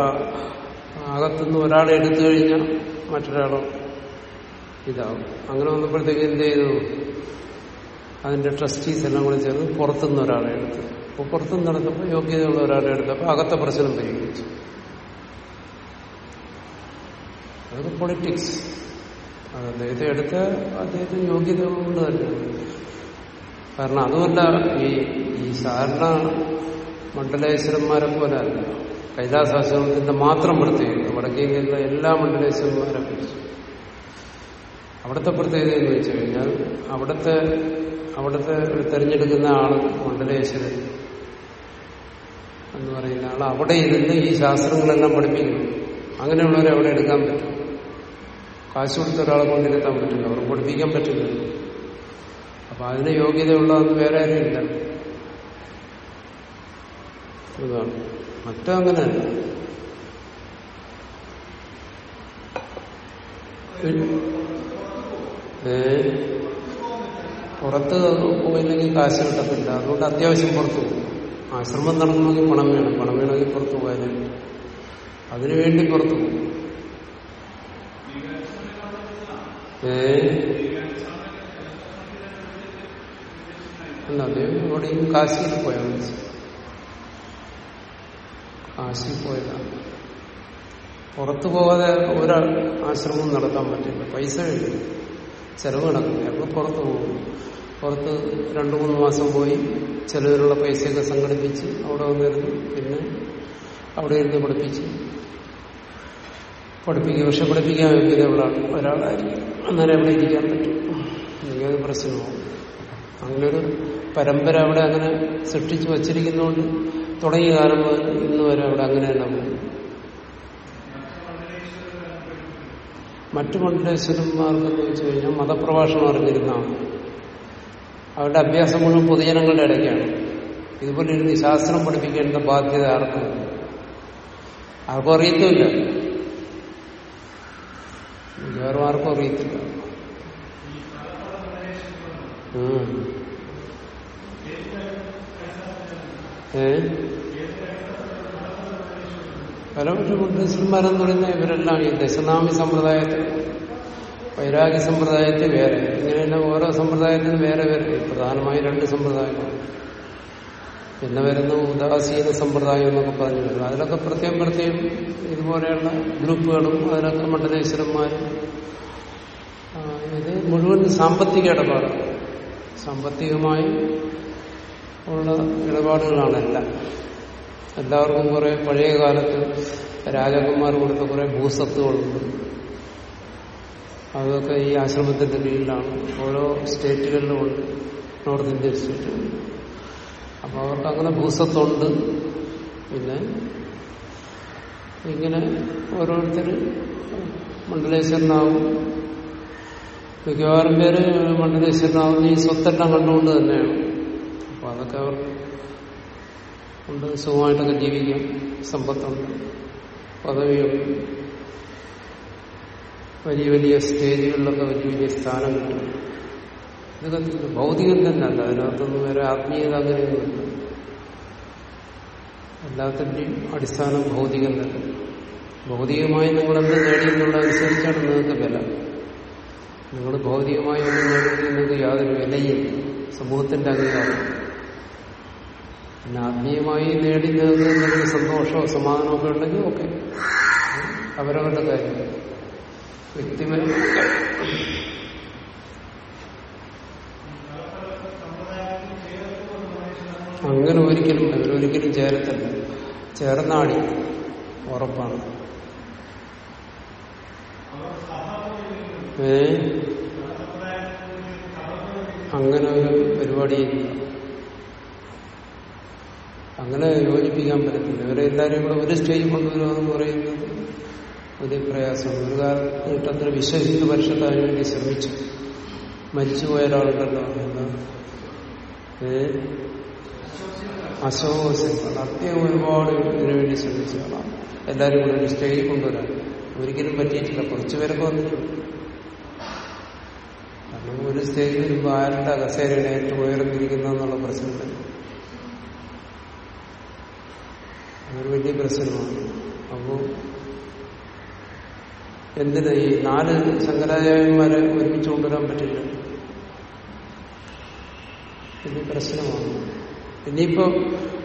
Speaker 1: അകത്തുനിന്ന് ഒരാളെ എടുത്തു കഴിഞ്ഞാൽ മറ്റൊരാളോ ഇതാവും. അങ്ങനെ വന്നപ്പോഴത്തേക്ക് എന്ത് ചെയ്തു? അതിന്റെ ട്രസ്റ്റീസ് എല്ലാം കൂടെ ചേർന്ന് പുറത്തുനിന്ന് ഒരാളെ എടുത്തു. അപ്പോൾ പുറത്തുനിന്ന് നടന്നപ്പോൾ യോഗ്യതയുള്ള ഒരാളെ എടുത്തു. എടുത്തപ്പോൾ അകത്തെ പ്രശ്നം പരിഹരിച്ചു അതൊക്കെ പൊളിറ്റിക്സ് അത് അദ്ദേഹത്തെ എടുത്ത അദ്ദേഹത്തിന് യോഗ്യത കൊണ്ട് തന്നെ കാരണം അതുമല്ല ഈ ഈ സാധാരണ മണ്ഡലേശ്വരന്മാരെ പോലെ അല്ല. കൈലാസാശ്രമത്തിന്റെ മാത്രം പ്രത്യേകത വടക്കേ കേരള എല്ലാ മണ്ഡലേശ്വരന്മാരെ കുറിച്ച് അവിടുത്തെ പ്രത്യേകത എന്ന് വെച്ച് കഴിഞ്ഞാൽ അവിടുത്തെ അവിടുത്തെ തെരഞ്ഞെടുക്കുന്ന ആൾ മണ്ഡലേശ്വരൻ എന്ന് പറയുന്ന ആൾ അവിടെ ഇരുന്ന് ഈ ശാസ്ത്രങ്ങളെല്ലാം പഠിപ്പിക്കുന്നു. അങ്ങനെയുള്ളവരെ അവിടെ എടുക്കാൻ പറ്റും. കാശ് കൊടുത്ത ഒരാളെ കൊണ്ടിരുത്താൻ പറ്റില്ല അവർ പഠിപ്പിക്കാൻ പറ്റില്ല. അപ്പൊ അതിന് യോഗ്യതയുള്ളതെന്ന് വേറെ ആരുമില്ല ഇതാണ്. മറ്റങ്ങനെയല്ല ഏ? പുറത്ത് പോയില്ലെങ്കിൽ കാശ് കിട്ടത്തില്ല. അതുകൊണ്ട് അത്യാവശ്യം പുറത്തു പോകും. ആശ്രമം നടന്നണമെങ്കിൽ പണം വേണം. പണം വേണമെങ്കിൽ പുറത്തു പോയാലും അതിനുവേണ്ടി പുറത്തു പോകും. ഏ? അല്ല അവിടെയും കാശിയിൽ പോയാൽ കാശിയിൽ പോയതാണ്. പുറത്തു പോകാതെ ഒരാൾ ആശ്രമം നടത്താൻ പറ്റില്ല. പൈസ കഴിഞ്ഞു ചെലവ് നടക്കില്ല. അപ്പൊ പുറത്തു പോകും പുറത്ത് രണ്ടു മൂന്ന് മാസം പോയി ചിലവരുള്ള പൈസയൊക്കെ സംഘടിപ്പിച്ച് അവിടെ വന്നിരുന്നു. പിന്നെ അവിടെ ഇരുന്ന് പഠിപ്പിച്ച് പഠിപ്പിക്കുക. പക്ഷെ പഠിപ്പിക്കാൻ യോഗ്യതയുള്ള ഒരാളായിരിക്കും. അന്നേരം അവിടെ ഇരിക്കാൻ പറ്റും. പ്രശ്നമാവും അങ്ങനെ ഒരു പരമ്പര അവിടെ അങ്ങനെ സൃഷ്ടിച്ചു വച്ചിരിക്കുന്നതുകൊണ്ട് തുടങ്ങിയ കാലം മുതൽ ഇന്ന് വരെ അവിടെ അങ്ങനെ തന്നെ മറ്റു മണ്ഡലേശ്വരന്മാർക്കെന്ന് വെച്ച് കഴിഞ്ഞാൽ മതപ്രഭാഷണം അറിഞ്ഞിരുന്നതാണ്. അവരുടെ അഭ്യാസം മുഴുവൻ പൊതുജനങ്ങളുടെ ഇടയ്ക്കാണ്. ഇതുപോലെ ഇരുന്ന് ശാസ്ത്രം പഠിപ്പിക്കേണ്ട ബാധ്യത ആർക്കും ആർക്കും അറിയത്തുമില്ല. വേറെ ആർക്കും അറിയത്തില്ല. ഏ? പലവരും മുസ്ലിംമാരെന്ന് പറയുന്ന ഇവരെല്ലാം ഈ ദശനാമി സമ്പ്രദായത്തിൽ വൈരാഗ്യ സമ്പ്രദായത്തിൽ വേറെ ഇങ്ങനെയുള്ള ഓരോ സമ്പ്രദായത്തിനും വേറെ വേറെ പ്രധാനമായി രണ്ട് സമ്പ്രദായമാണ് പിന്നെ വരുന്ന ഉദാസീന സമ്പ്രദായം എന്നൊക്കെ പറഞ്ഞു വരുന്നത് അതിലൊക്കെ പ്രത്യേകം പ്രത്യേകം ഇതുപോലെയുള്ള ഗ്രൂപ്പുകളും അതിലൊക്കെ മണ്ഡലേശ്വരന്മാരും ഇത് മുഴുവൻ സാമ്പത്തിക ഇടപാട് സാമ്പത്തികമായി ഉള്ള ഇടപാടുകളാണെല്ലാം എല്ലാവർക്കും കുറെ പഴയ കാലത്ത് രാജാക്കന്മാർ കൊടുത്ത കുറെ ഭൂസ്വത്തുകളുണ്ട്. അതൊക്കെ ഈ ആശ്രമത്തിന്റെ കീഴിലാണ്. ഓരോ സ്റ്റേറ്റുകളിലുമുണ്ട് നോർത്ത് ഇന്ത്യൻ സ്റ്റേറ്റുകളിൽ അപ്പൊ അവർക്ക് അങ്ങനെ ഭൂസ്വത്തുണ്ട്. പിന്നെ ഇങ്ങനെ ഓരോരുത്തർ മണ്ഡലേശ്വരനാവും. മിക്കവാറും പേര് മണ്ഡലേശ്വരനാവുന്ന ഈ സ്വത്തെല്ലാം കണ്ടുകൊണ്ട് തന്നെയാണ്. അതൊക്കെ അവർ കൊണ്ട് സുഖമായിട്ടൊക്കെ ജീവിക്കാം. സമ്പത്തുണ്ട്. പദവിയുണ്ട് വലിയ വലിയ സ്റ്റേജുകളിലൊക്കെ വലിയ വലിയ സ്ഥാനം ഇതൊക്കെ ഭൗതികം തന്നെ അല്ല. അതിനകത്തൊന്നും വേറെ ആത്മീയത അങ്ങനെയൊന്നുമില്ല എല്ലാത്തിന്റെയും അടിസ്ഥാനം ഭൗതികം തന്നെ. ഭൗതികമായി നിങ്ങളെന്ത് നേടിയെന്നുള്ളതനുസരിച്ചാണ് നിങ്ങൾക്ക് വില. നിങ്ങൾ ഭൗതികമായി ഒന്നും നേടി നിങ്ങൾക്ക് യാതൊരു വിലയും സമൂഹത്തിന്റെ അംഗീകാരം. പിന്നെ ആത്മീയമായി നേടി നേടുന്ന എന്തെങ്കിലും സന്തോഷമോ സമാധാനമോ ഒക്കെ ഉണ്ടെങ്കിൽ ഓക്കെ. അവരവരുടെ കാര്യം. വ്യക്തിപരമായ അങ്ങനെ ഒരിക്കലും അവരൊരിക്കലും ചേരത്തില്ല. ചേർന്നാടി. ഉറപ്പാണ്. ഏ? അങ്ങനെ ഒരു പരിപാടിയില്ല. അങ്ങനെ യോജിപ്പിക്കാൻ പറ്റത്തില്ല. ഇവരെ എല്ലാവരും കൂടെ ഒരു സ്റ്റേജിൽ കൊണ്ടുവരുമെന്ന് പറയുന്നത് വലിയ പ്രയാസം ഒരു കാലഘട്ടത്തിൽ വിശ്വസിച്ച് പരിഷത്ത് അതിനുവേണ്ടി ശ്രമിച്ചു. മരിച്ചുപോയ ഒരാളുണ്ടല്ലോ എന്താ ഏ? അശോക് സിംഗ് അദ്ദേഹം ഒരുപാട് ഇതിനു വേണ്ടി ശ്രമിച്ചതാണ് എല്ലാവരും കൂടെ ഒരു സ്റ്റേജിൽ കൊണ്ടുവരാൻ. ഒരിക്കലും പറ്റിയിട്ടില്ല. കുറച്ചു പേരൊക്കെ വന്നിട്ടുണ്ട്. കാരണം ഒരു സ്റ്റേജിൽ ആരുടെ കസേരയാണ് ഏറ്റവും ഉയർന്നിരിക്കുന്നതെന്നുള്ള പ്രശ്നമില്ല അതൊരു വലിയ പ്രശ്നമാണ്. അപ്പോ എന്തിന് ഈ നാല് ശങ്കരാചാര്യന്മാരെ ഒരുമിച്ച് കൊണ്ടുവരാൻ പറ്റില്ല? ഇത് പ്രശ്നമാണ്. ഇനിയിപ്പോ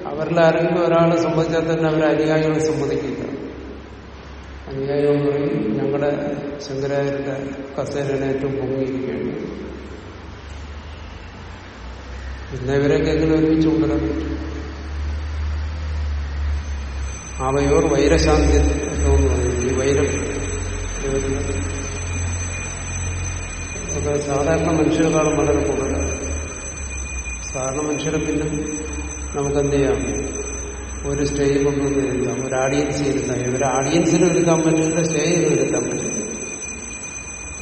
Speaker 1: അവരിൽ ആരെങ്കിലും ഒരാളെ സംബന്ധിച്ചാൽ തന്നെ അവരെ അനുയായികളെ സമ്മതിക്കില്ല അനുയായികൾ പറയും ഞങ്ങളുടെ ശങ്കരാചാര്യന്റെ കസേരയാണ് ഏറ്റവും പൊങ്ങിയിരിക്കുകയാണ് പിന്നെ ഇവരൊക്കെ എങ്ങനെ ഒരുമിച്ച് കൊണ്ടുവരാൻ പറ്റും? ആവയോർ വൈരശാന്തി ഈ വൈരം സാധാരണ മനുഷ്യരെക്കാളും വളരെ കൂടുതലാണ്. സാധാരണ മനുഷ്യരെ പിന്നെ നമുക്ക് എന്ത് ചെയ്യാം? ഒരു സ്റ്റേജ് കൊണ്ടുവന്ന് ഇരുത്താം ഒരു ആഡിയൻസ് ഇരുത്താം. ഒരു ഓഡിയൻസിന് ഇരുത്താൻ പറ്റില്ല സ്റ്റേജിൽ ഇരുത്താൻ പറ്റില്ല.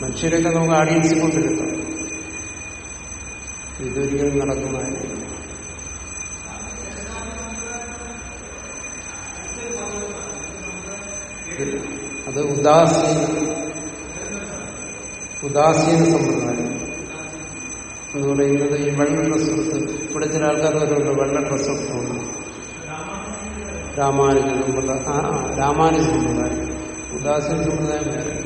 Speaker 1: മനുഷ്യരൊക്കെ നമുക്ക് ആഡിയൻസ് കൊണ്ടിരുത്താം ഇതൊരിക്കലും നടക്കുന്നതായിരിക്കും അത് ഉദാസീന ഉദാസീന സമ്പ്രദായം. എന്ന് പറയുന്നത് ഈ വെള്ള ഡ്രസ് എടുത്ത് ഇവിടെ ചില ആൾക്കാർ വരുന്നുണ്ട് വെള്ള ഡ്രസ് എടുത്തുകൊണ്ട് രാമാനുജ സമ്പ്രദായം ആ ആ, രാമാനുജ സമ്പ്രദായം. ഉദാസീന സമ്പ്രദായം വേറെ.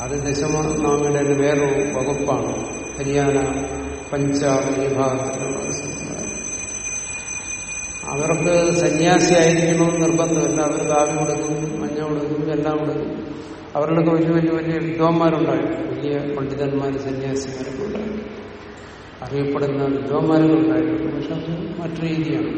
Speaker 1: അത് ദശമനാമിയുടെ വേറൊരു വകുപ്പാണ്. ഹരിയാന പഞ്ചാബ് ഈ ഭാഗത്തിലുള്ള അവർക്ക് സന്യാസിയായിരിക്കണമെന്ന് നിർബന്ധമില്ല. അവർ കാവ്യം കൊടുക്കും മഞ്ഞ കൊടുക്കും എല്ലാം കൊടുക്കും. അവരിലൊക്കെ വലിയ വലിയ വലിയ വിദ്വാന്മാരുണ്ടായിരുന്നു വലിയ പണ്ഡിതന്മാർ സന്യാസിമാരൊക്കെ ഉണ്ടായിരുന്നു അറിയപ്പെടുന്ന വിദ്വാന്മാരൊക്കെ ഉണ്ടായിരുന്നു പക്ഷെ അത് മറ്റു രീതിയാണ്.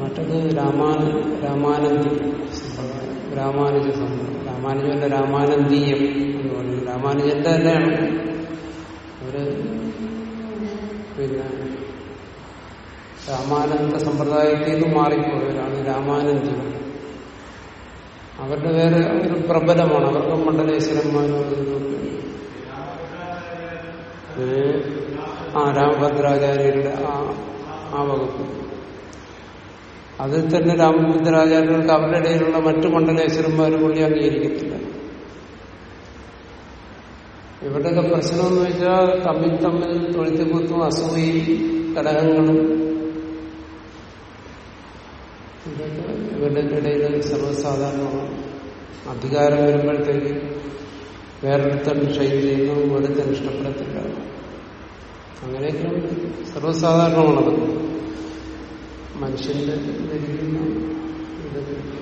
Speaker 1: മറ്റത് രാമാന രാമാനന്ദി സമ്പ്രദായം രാമാനുജ സമ്പ്രദായം രാമാനുജന്റെ രാമാനന്ദീയം എന്ന് പറയുന്നത് രാമാനുജന്റെ തന്നെയാണ്. ഒരു പിന്നെ രാമാനന്ദ സമ്പ്രദായത്തിൽ നിന്ന് മാറിപ്പോയവരാണ് രാമാനന്ദികൾ അവരുടെ വേറെ ഒരു പ്രബലമാണ്. അവർക്ക് മണ്ഡലേശ്വരന്മാരും ആ രാമഭദ്രാചാര്യരുടെ ആ ആ വകുപ്പ്. അതിൽ തന്നെ രാമഭദ്രാചാര്യർക്ക് അവരുടെ ഇടയിലുള്ള മറ്റു മണ്ഡലേശ്വരന്മാർ പുള്ളി അംഗീകരിക്കത്തില്ല. ഇവരുടെയൊക്കെ പ്രശ്നം എന്ന് വെച്ചാൽ തമ്മിൽ തമ്മിൽ തൊഴുത്തിപ്പുത്തും അസൂയയും കലഹങ്ങളും ഇതൊക്കെ ഇവരുടെ ഇടയിൽ സർവസാധാരണമാണ് അധികാരം വരുമ്പോഴത്തേക്ക് വേറൊരുത്തൻ ഷെയർ ചെയ്യുന്നു ഒരുത്തൻ ഇഷ്ടപ്പെടത്തില്ല. അങ്ങനെയൊക്കെയാണ് സർവസാധാരണമാണത് മനുഷ്യന്റെ ധരിക്കുന്ന ഇതൊക്കെ.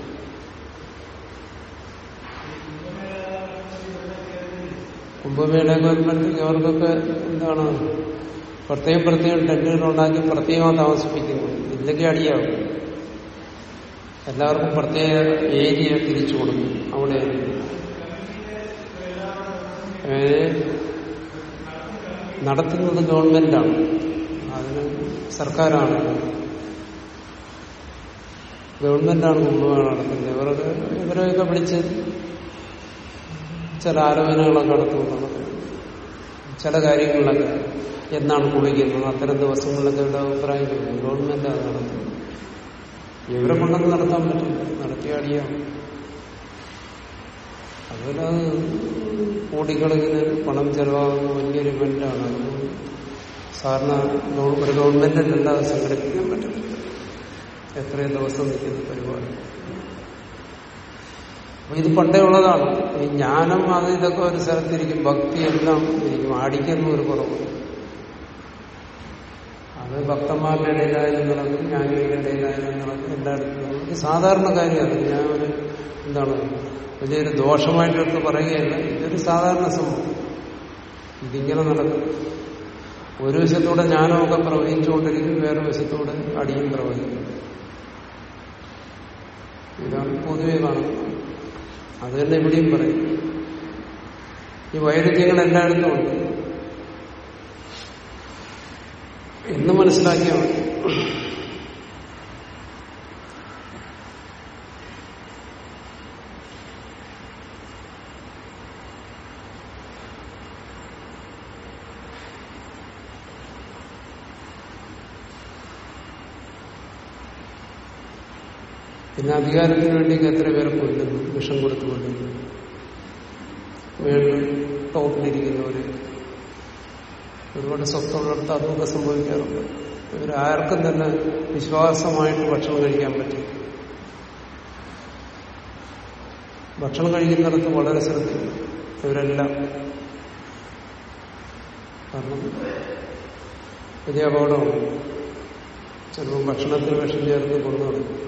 Speaker 1: കുംഭമേളയൊക്കെ വരുമ്പോഴത്തേക്ക് അവർക്കൊക്കെ എന്താണ്? പ്രത്യേകം പ്രത്യേകം ടെന്റുകൾ ഉണ്ടാക്കി പ്രത്യേകം താമസിപ്പിക്കുന്നു. ഇല്ലെങ്കിൽ അടിയാവും. എല്ലാവർക്കും പ്രത്യേക ഏരിയ തിരിച്ചു കൊടുക്കും. അവിടെ. നടത്തുന്നത് ഗവൺമെന്റാണ്. അതിന് സർക്കാരാണ്. ഗവൺമെന്റാണ് കുംഭമേള നടത്തുന്നത്. ഇവരൊക്കെ ഇവരെയൊക്കെ വിളിച്ച് ചില ആലോചനകളൊക്കെ നടത്തുന്നുള്ളത് ചില കാര്യങ്ങളിലൊക്കെ എന്നാണ് കുളിക്കുന്നത് അത്തരം ദിവസങ്ങളിലൊക്കെ ഇവിടെ അഭിപ്രായം ഗവൺമെന്റ് അത് നടത്തുന്നത് ഇവരെ കൊണ്ടൊന്നും നടത്താൻ പറ്റില്ല. നടത്തിയാടിയാ അതുപോലെ അത് കോടിക്കണക്കിന് പണം ചെലവാകുന്ന വലിയൊരു ഇവന്റാണ്. അത് സാറിന് ഒരു ഗവൺമെന്റിനല്ല അത് സംഘടിപ്പിക്കാൻ പറ്റില്ല എത്രയും ദിവസം നിൽക്കുന്ന പരിപാടി. അപ്പൊ ഇത് പണ്ടേ ഉള്ളതാണ്. ഈ ജ്ഞാനം അത് ഇതൊക്കെ ഒരു സ്ഥലത്തിരിക്കും ഭക്തി എല്ലാം ഇരിക്കും. ആടിക്കുന്ന ഒരു കുറവ്. അത് ഭക്തന്മാരുടെ ഇടയിലായാലും നടക്കും ജ്ഞാനികളുടെ ഇടയിലായാലും നടക്കും എല്ലായിടത്തും ഇത് സാധാരണ കാര്യമാണ്. ഞാൻ ഒരു എന്താണ് വലിയൊരു ദോഷമായിട്ടൊക്കെ പറയുകയല്ല. ഇതൊരു സാധാരണ സംഭവം. ഇതിങ്ങനെ നടക്കും. ഒരു വശത്തൂടെ ജ്ഞാനമൊക്കെ പ്രവഹിച്ചുകൊണ്ടിരിക്കും വേറെ വശത്തൂടെ അടിയും പ്രവഹിക്കും. ഇതാണ് പൊതുവെ കാണുന്നത്. അത് തന്നെ ഇവിടെയും പറയും. ഈ വൈരുദ്ധ്യങ്ങൾ എല്ലായിടത്തും ഉണ്ട്. എന്ന് മനസ്സിലാക്കിയാൽ പിന്നെ അധികാരത്തിന് വേണ്ടിയൊക്കെ എത്ര പേരെ കൊല്ലുന്നു? വിഷം കൊടുത്തു കൊല്ലുന്നു? വേണ്ട ടോപ്പിലിരിക്കുന്നവരെ. ഒരുപാട് സ്വത്തുള്ളിടത്ത് അതുമൊക്കെ സംഭവിക്കാറുണ്ട്. ഇവരാർക്കും തന്നെ വിശ്വാസമായിട്ട് ഭക്ഷണം കഴിക്കാൻ പറ്റും ഭക്ഷണം കഴിക്കുന്നിടത്ത് വളരെ ശ്രദ്ധിക്കും. ഇവരെല്ലാം. കാരണം വലിയ അപകടമാണ്. ചിലപ്പോൾ ഭക്ഷണത്തിൽ വിഷം ചേർത്ത് കൊണ്ടു നടക്കും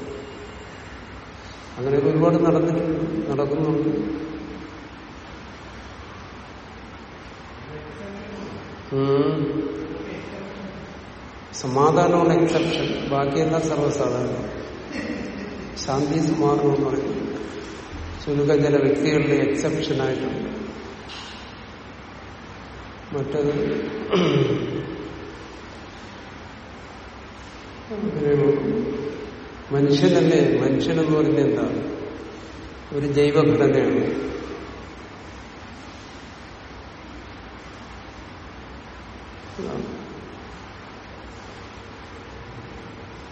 Speaker 1: അങ്ങനെയൊക്കെ ഒരുപാട് നടന്നിട്ടുണ്ട് നടക്കുന്നുണ്ട്. സമാധാനമാണ് എക്സെപ്ഷൻ ബാക്കിയെല്ലാം സർവസാധാരണ. ശാന്തി സമാധാനം എന്ന് പറയുന്നത് ചുരുക്കം ചില വ്യക്തികളുടെ എക്സെപ്ഷനായിട്ടുണ്ട് മറ്റത് മനുഷ്യനല്ലേ? മനുഷ്യനെന്ന് പറയുന്നത് എന്താ? ഒരു ജൈവഘടനയാണ്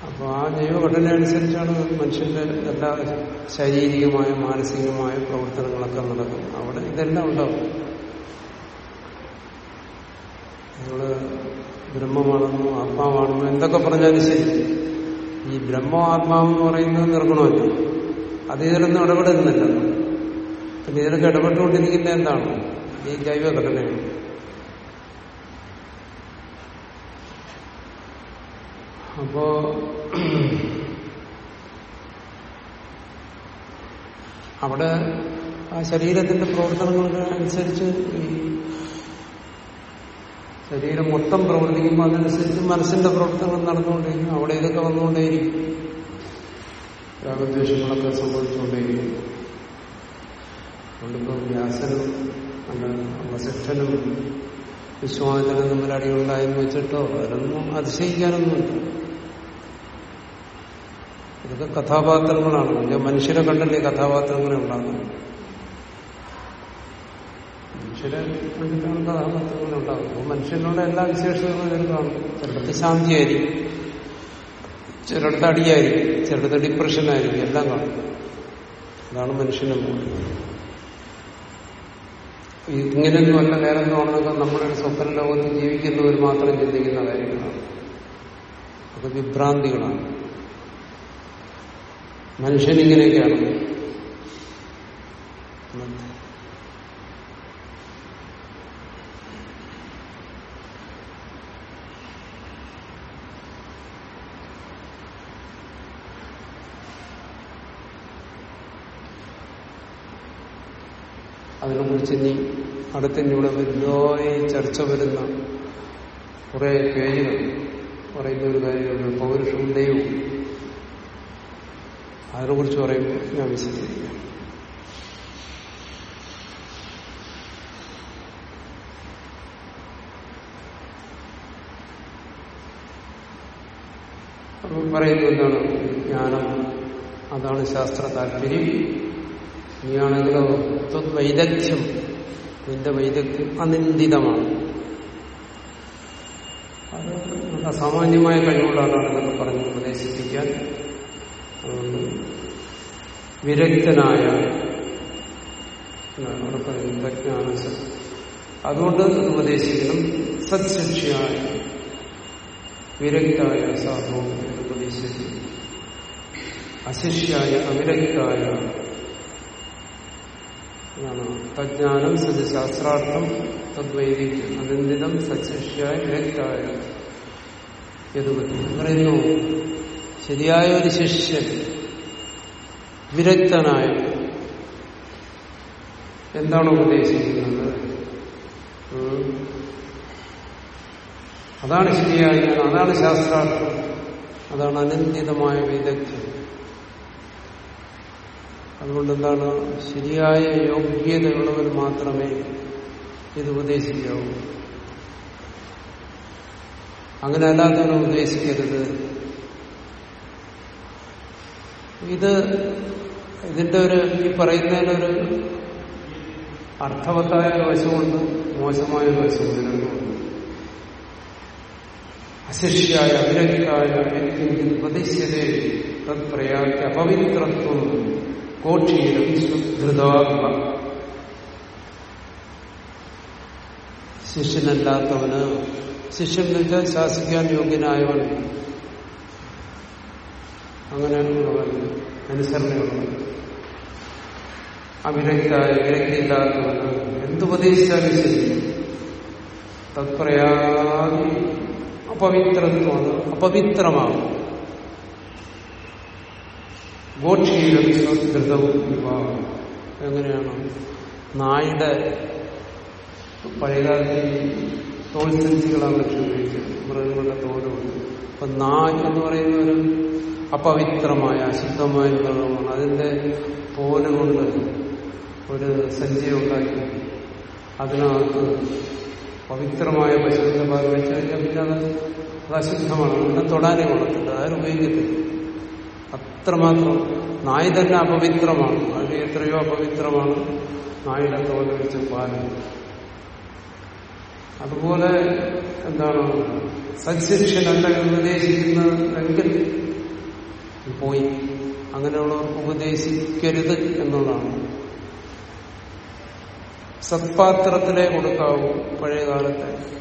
Speaker 1: അപ്പൊ അനുസരിച്ചാണ് മനുഷ്യന്റെ എല്ലാ ശാരീരികമായ മാനസികമായ പ്രവർത്തനങ്ങളൊക്കെ നടക്കും. അവിടെ ഇതെല്ലാം ഉണ്ടാവും. നിങ്ങൾ ബ്രഹ്മമാണെന്നോ ആത്മാവാണെന്നോ എന്തൊക്കെ പറഞ്ഞാലും ശരി. ഈ ബ്രഹ്മ ആത്മാവെന്ന് പറയുന്നത് നിർഗുണമല്ല. അത് ഇതിലൊന്നും ഇടപെടുന്നില്ല. പിന്നെ ഇതിലൊക്കെ ഇടപെട്ടുകൊണ്ടിരിക്കുന്ന എന്താണ്? ഈ ജൈവ ഘടനയാണ്. അപ്പോ അവിടെ ആ ശരീരത്തിന്റെ പ്രവർത്തനങ്ങൾക്ക് അനുസരിച്ച് ഈ ശരീരം മൊത്തം പ്രവർത്തിക്കുമ്പോൾ അതനുസരിച്ച് മനസ്സിന്റെ പ്രവർത്തനങ്ങൾ നടന്നുകൊണ്ടിരിക്കും അവിടെ ഇതൊക്കെ വന്നുകൊണ്ടേയിരിക്കും. രാഗദ്വേഷങ്ങളൊക്കെ സംഭവിച്ചുകൊണ്ടേയിരിക്കും. അതുകൊണ്ടിപ്പോൾ വ്യാസനും അല്ല വസിഷ്ഠനും വിശ്വാസനും തമ്മിൽ അടിയുണ്ടായെന്ന് വെച്ചിട്ടോ അതിലൊന്നും അതിശയിക്കാനൊന്നുമില്ല. ഇതൊക്കെ കഥാപാത്രങ്ങളാണ്. ഞാൻ മനുഷ്യരെ കണ്ടല്ലേ കഥാപാത്രങ്ങളെ ഉണ്ടാകുന്നത്? മനുഷ്യരെ കണ്ടിട്ടാണ് കഥാപാത്രങ്ങളെ ഉണ്ടാകുന്നത്. മനുഷ്യനോട് എല്ലാ വിശേഷങ്ങളും ചിലതാണ് ചിലടത്ത് ശാന്തിയായിരിക്കും. ചിലടത്ത് അടിയായിരിക്കും ചിലടത്ത് ഡിപ്രഷനായിരിക്കും. എല്ലാം കാണും. അതാണ് മനുഷ്യനെ ഇങ്ങനെയൊന്നും അല്ല. തോന്നുന്നത് നമ്മുടെ ഒരു സ്വപ്ന ലോകത്ത് ജീവിക്കുന്നവർ മാത്രം ചിന്തിക്കുന്ന കാര്യങ്ങളാണ്. അത് വിഭ്രാന്തികളാണ്. മനുഷ്യനിങ്ങനെയൊക്കെയാണ്. അതിനെക്കുറിച്ച് ഇനി അടുത്തിന്റെ വലിയ ചർച്ച വരുന്ന കുറെ പേരുകൾ പറയുന്ന ഒരു കാര്യമുണ്ട് ദൈവവും. അതിനെക്കുറിച്ച് പറയുമ്പോൾ ഞാൻ വിശദീകരിക്കാം. അപ്പോൾ പറയുന്നത് എന്താണ്? ജ്ഞാനം അതാണ് ശാസ്ത്ര താല്പര്യം. നീയാണെങ്കിലോ വൈദഗ്ധ്യം നിന്റെ വൈദഗ്ധ്യം അനിന്ദിതമാണ്. അത് നല്ല സാമാന്യമായ കഴിവുള്ള ആളാണ് ഇതൊക്കെ പറഞ്ഞ് ഉപദേശിപ്പിക്കാൻ വിരക്തനായ അവിടെ പറയുന്നത് പ്രജ്ഞാന അതുകൊണ്ട് ഉപദേശിക്കണം. സത്ശിക്ഷയായ വിരക്തായ സാധു ഉപദേശിക്കുന്നു. അശിഷ്യായ അവിരക്തായ തജ്ഞാനം സജ്ജശാസ്ത്രാർത്ഥം തദ്വൈദികം അനന്തിതം സച്ഛിഷ്യായ വിരക്തായ യതുപതി പറയുന്നു ശരിയായ ഒരു ശിഷ്യൻ വിരക്തനായ എന്താണ് ഉപദേശിക്കുന്നത്? അതാണ് ശരിയായ അതാണ് ശാസ്ത്രാർത്ഥം. അതാണ് അനന്തിതമായ വിദഗ്ധം അതുകൊണ്ട് എന്താണ്? ശരിയായ യോഗ്യതയുള്ളവർ മാത്രമേ ഇത് ഉപദേശിക്കാവൂ. അങ്ങനെ അല്ലാത്തവരും ഉപദേശിക്കരുത്. ഇത് ഇതിന്റെ ഒരു ഈ പറയുന്നതിനൊരു അർത്ഥവത്തായ ഒരു വശമുണ്ട് മോശമായ ഒരു വശമുണ്ട് രണ്ടുമുണ്ട് അശിഷ്യായ അവിരക്തായ ഉപദേശിച്ചതേ തത് പ്രയാക്കി അപവിത്രത്വം കോക്ഷീരം ശുദ്ധൃതാത്മ. ശിഷ്യനല്ലാത്തവന് ശിഷ്യൻ എന്ന് വെച്ചാൽ ശാസിക്കാൻ യോഗ്യനായവൻ അങ്ങനെയുള്ളവൻ അനുസരണയുള്ളത് അവിരക്തായ വിരക്തിയില്ലാത്തവന് എന്തുപദേശിച്ചാലും ശരി. തത്പ്രയാതി അപവിത്രത്വമാണ് അപവിത്രമാകും ഗോക്ഷീരം സ്വധൃതവും വിവാഹം. എങ്ങനെയാണ്? നായുടെ പഴയകാലത്ത് തോൽ ലക്ഷ്യം ഉപയോഗിക്കുന്നത് മൃഗങ്ങളുടെ തോലുകൊണ്ട് അപ്പൊ നായ് എന്ന് പറയുന്ന ഒരു അപവിത്രമായ അശുദ്ധമായ മൃഗമാണ് അതിന്റെ തോൽ കൊണ്ട് ഒരു സഞ്ചി ഉണ്ടാക്കി. അതിനകത്ത് പവിത്രമായ പശുവിന്റെ ഭാഗം വെച്ച് കഴിഞ്ഞാൽ പിന്നെ അത് അത് അശുദ്ധമാണ്. അതിനെ തൊടാനേ കൊള്ളത്തില്ല. ആരും ഉപയോഗിക്കത്തില്ല. അത്രമാത്രം നായ തന്നെ അപവിത്രമാണ്. അത് എത്രയോ അപവിത്രമാണ്. നായുടെ തോൽ വെച്ച് പാൽ. അതുപോലെ എന്താണ്? സത്ശിഷ്യനല്ല ഉപദേശിക്കുന്നതെങ്കിൽ പോയി. അങ്ങനെയുള്ളവർക്ക് ഉപദേശിക്കരുത് എന്നുള്ളതാണ് സത്പാത്രത്തിലെ കൊടുക്കാവൂ പഴയകാലത്തെ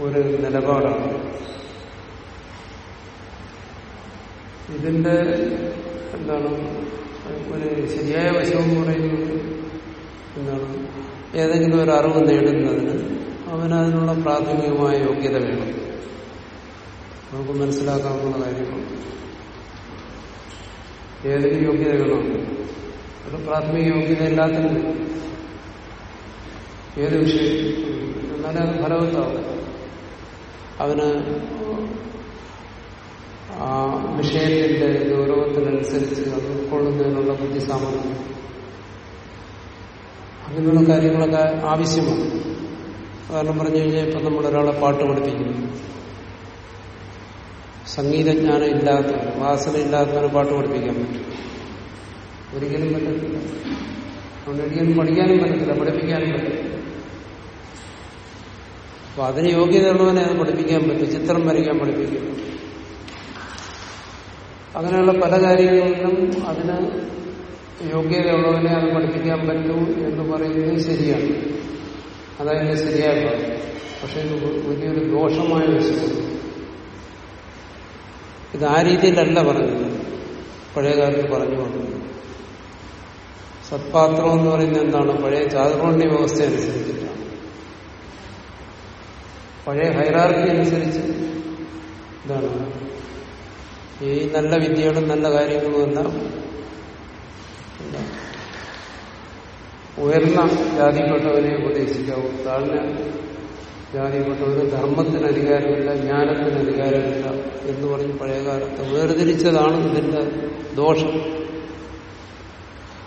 Speaker 1: ഒരു നിലപാടാണ്. ഇതിന്റെ എന്താണ്? ഒരു ശരിയായ വശം പറയുന്നത് എന്താണ്? ഏതെങ്കിലും ഒരു അറിവ് നേടുന്നതിന് അവനതിനുള്ള പ്രാഥമികമായ യോഗ്യത വേണം. നമുക്ക് മനസ്സിലാക്കാവുന്ന കാര്യമാണ് ഏതൊരു യോഗ്യത ഒരു പ്രാഥമിക യോഗ്യത എല്ലാത്തിനും. ഏത് വിഷയം എന്നാലേ അത് ഫലവത്താവും. അവന് ആ വിഷയത്തിന്റെ ഗൗരവത്തിനനുസരിച്ച് അത് ഉൾക്കൊള്ളുന്നതിനുള്ള ബുദ്ധി സാമർഥ്യം അങ്ങനെയുള്ള കാര്യങ്ങളൊക്കെ ആവശ്യമാണ്. കാരണം പറഞ്ഞു കഴിഞ്ഞാൽ ഇപ്പം നമ്മൾ ഒരാളെ പാട്ട് പഠിപ്പിക്കുന്നു. സംഗീതജ്ഞാനം ഇല്ലാത്തവന് വാസന ഇല്ലാത്തവന് പാട്ട് പഠിപ്പിക്കാൻ പറ്റും. ഒരിക്കലും പറ്റത്തില്ല. അതുകൊണ്ട് ഒരിക്കലും പഠിക്കാനും പറ്റത്തില്ല പഠിപ്പിക്കാനും പറ്റത്തില്ല. അപ്പൊ അതിന് യോഗ്യതയുള്ളവനെ അത് പഠിപ്പിക്കാൻ പറ്റും ചിത്രം വരയ്ക്കാൻ പഠിപ്പിക്കും. അങ്ങനെയുള്ള പല കാര്യങ്ങളിലും അതിന് യോഗ്യതയുള്ളവനെ അത് പഠിപ്പിക്കാൻ പറ്റൂ എന്ന് പറയുന്നത് ശരിയാണ്. അതായത് ശരിയായ പക്ഷെ ഇത് വലിയൊരു ദോഷമായ വിഷയമാണ് ഇത് ആ രീതിയിലല്ല പറഞ്ഞത്. പഴയകാലത്ത് പറഞ്ഞു വന്നത് സത്പാത്രം എന്ന് പറയുന്നത് എന്താണ്? പഴയ ചാതുർവണ്ണി വ്യവസ്ഥ അനുസരിച്ചിട്ടാണ്. പഴയ ഹൈറാർക്കി അനുസരിച്ച് എന്താണ് ഈ നല്ല വിദ്യകളും നല്ല കാര്യങ്ങളും എല്ലാം ഉയർന്ന ജാതിപ്പെട്ടവരെ ഉപദേശിക്കാവൂ താഴ്ന്ന ജാതിപ്പെട്ടവര് ധർമ്മത്തിന് അധികാരമില്ല ജ്ഞാനത്തിന് അധികാരമില്ല എന്ന് പറഞ്ഞ് പഴയകാലത്ത് വേർതിരിച്ചതാണ് ഇതിന്റെ ദോഷം.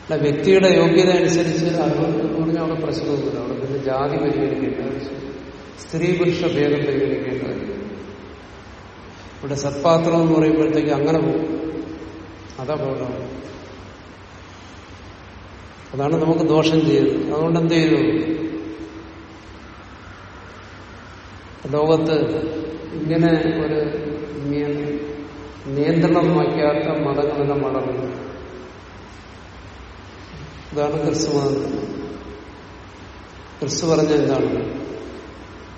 Speaker 1: അല്ല വ്യക്തിയുടെ യോഗ്യത അനുസരിച്ച് അതുകൊണ്ട് പറഞ്ഞാൽ അവിടെ പ്രശ്നമൊന്നുമില്ല അവിടെ പിന്നെ ജാതി പരിഗണിക്കേണ്ട സ്ത്രീ പുരുഷ ഭേദം പരിഗണിക്കേണ്ട ഇവിടെ സത്പാത്രം എന്ന് പറയുമ്പോഴത്തേക്ക് അങ്ങനെ പോകും. അതാ പോകണം അതാണ് നമുക്ക് ദോഷം ചെയ്യുന്നത്. അതുകൊണ്ട് എന്ത് ചെയ്തു ലോകത്ത് ഇങ്ങനെ ഒരു നിയന്ത്രണം വയ്ക്കാത്ത മതങ്ങളെല്ലാം വളർന്നു ഇതാണ് ക്രിസ്തു മതം. ക്രിസ്തു പറഞ്ഞ എന്താണ്?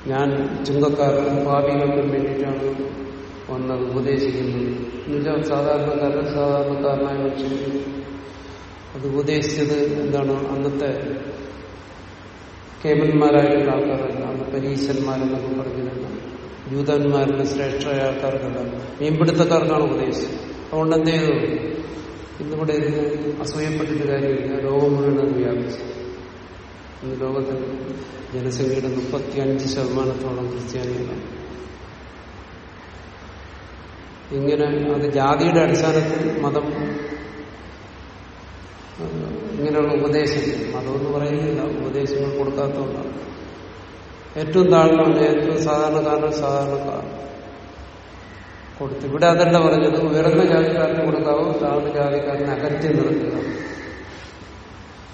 Speaker 1: ഞാൻ ചുങ്കക്കാർക്കും പാപികൾക്കും വേണ്ടിയിട്ടാണ് വന്നത് ഉപദേശിക്കുന്നത്. എന്നുവെച്ചാൽ സാധാരണക്കാരൻ സാധാരണക്കാരനായ മനുഷ്യൻ അത് ഉപദേശിച്ചത് എന്താണ്? അന്നത്തെ കേമന്മാരായിട്ടുള്ള ആൾക്കാരല്ല. പരീശന്മാരെന്നൊക്കെ പറഞ്ഞിരുന്ന. ജൂതന്മാരുടെ ശ്രേഷ്ഠരായ ആൾക്കാർക്കല്ല മീൻപിടുത്തക്കാർക്കാണ് ഉപദേശം അതുകൊണ്ട് എന്ത് ചെയ്തു? ഇന്നിവിടെ ഇരുന്ന് അസൂയപ്പെട്ടിട്ട് കാര്യമില്ല. ലോകം മുഴുവൻ വ്യാപിച്ചു. ഇന്ന് ലോകത്തിൽ ജനസംഖ്യയുടെ മുപ്പത്തി അഞ്ച് ശതമാനത്തോളം ക്രിസ്ത്യാനികളാണ്. ഇങ്ങനെ അത് ജാതിയുടെ അടിസ്ഥാനത്തിൽ മതം ഇങ്ങനെയുള്ള ഉപദേശം മതമെന്ന് പറയുന്നില്ല. ഉപദേശങ്ങൾ കൊടുക്കാത്തതുകൊണ്ടാണ്. ഏറ്റവും താഴ്ന്നവൻ ഏറ്റവും സാധാരണക്കാരൻ സാധാരണക്കാരൻ. കൊടുത്തു ഇവിടെ അതല്ല പറഞ്ഞത്. ഉയർന്ന ജാതിക്കാരന് കൊടുക്കാവോ താഴ്ന്ന ജാതിക്കാരനെ അകറ്റി നിർത്തുക.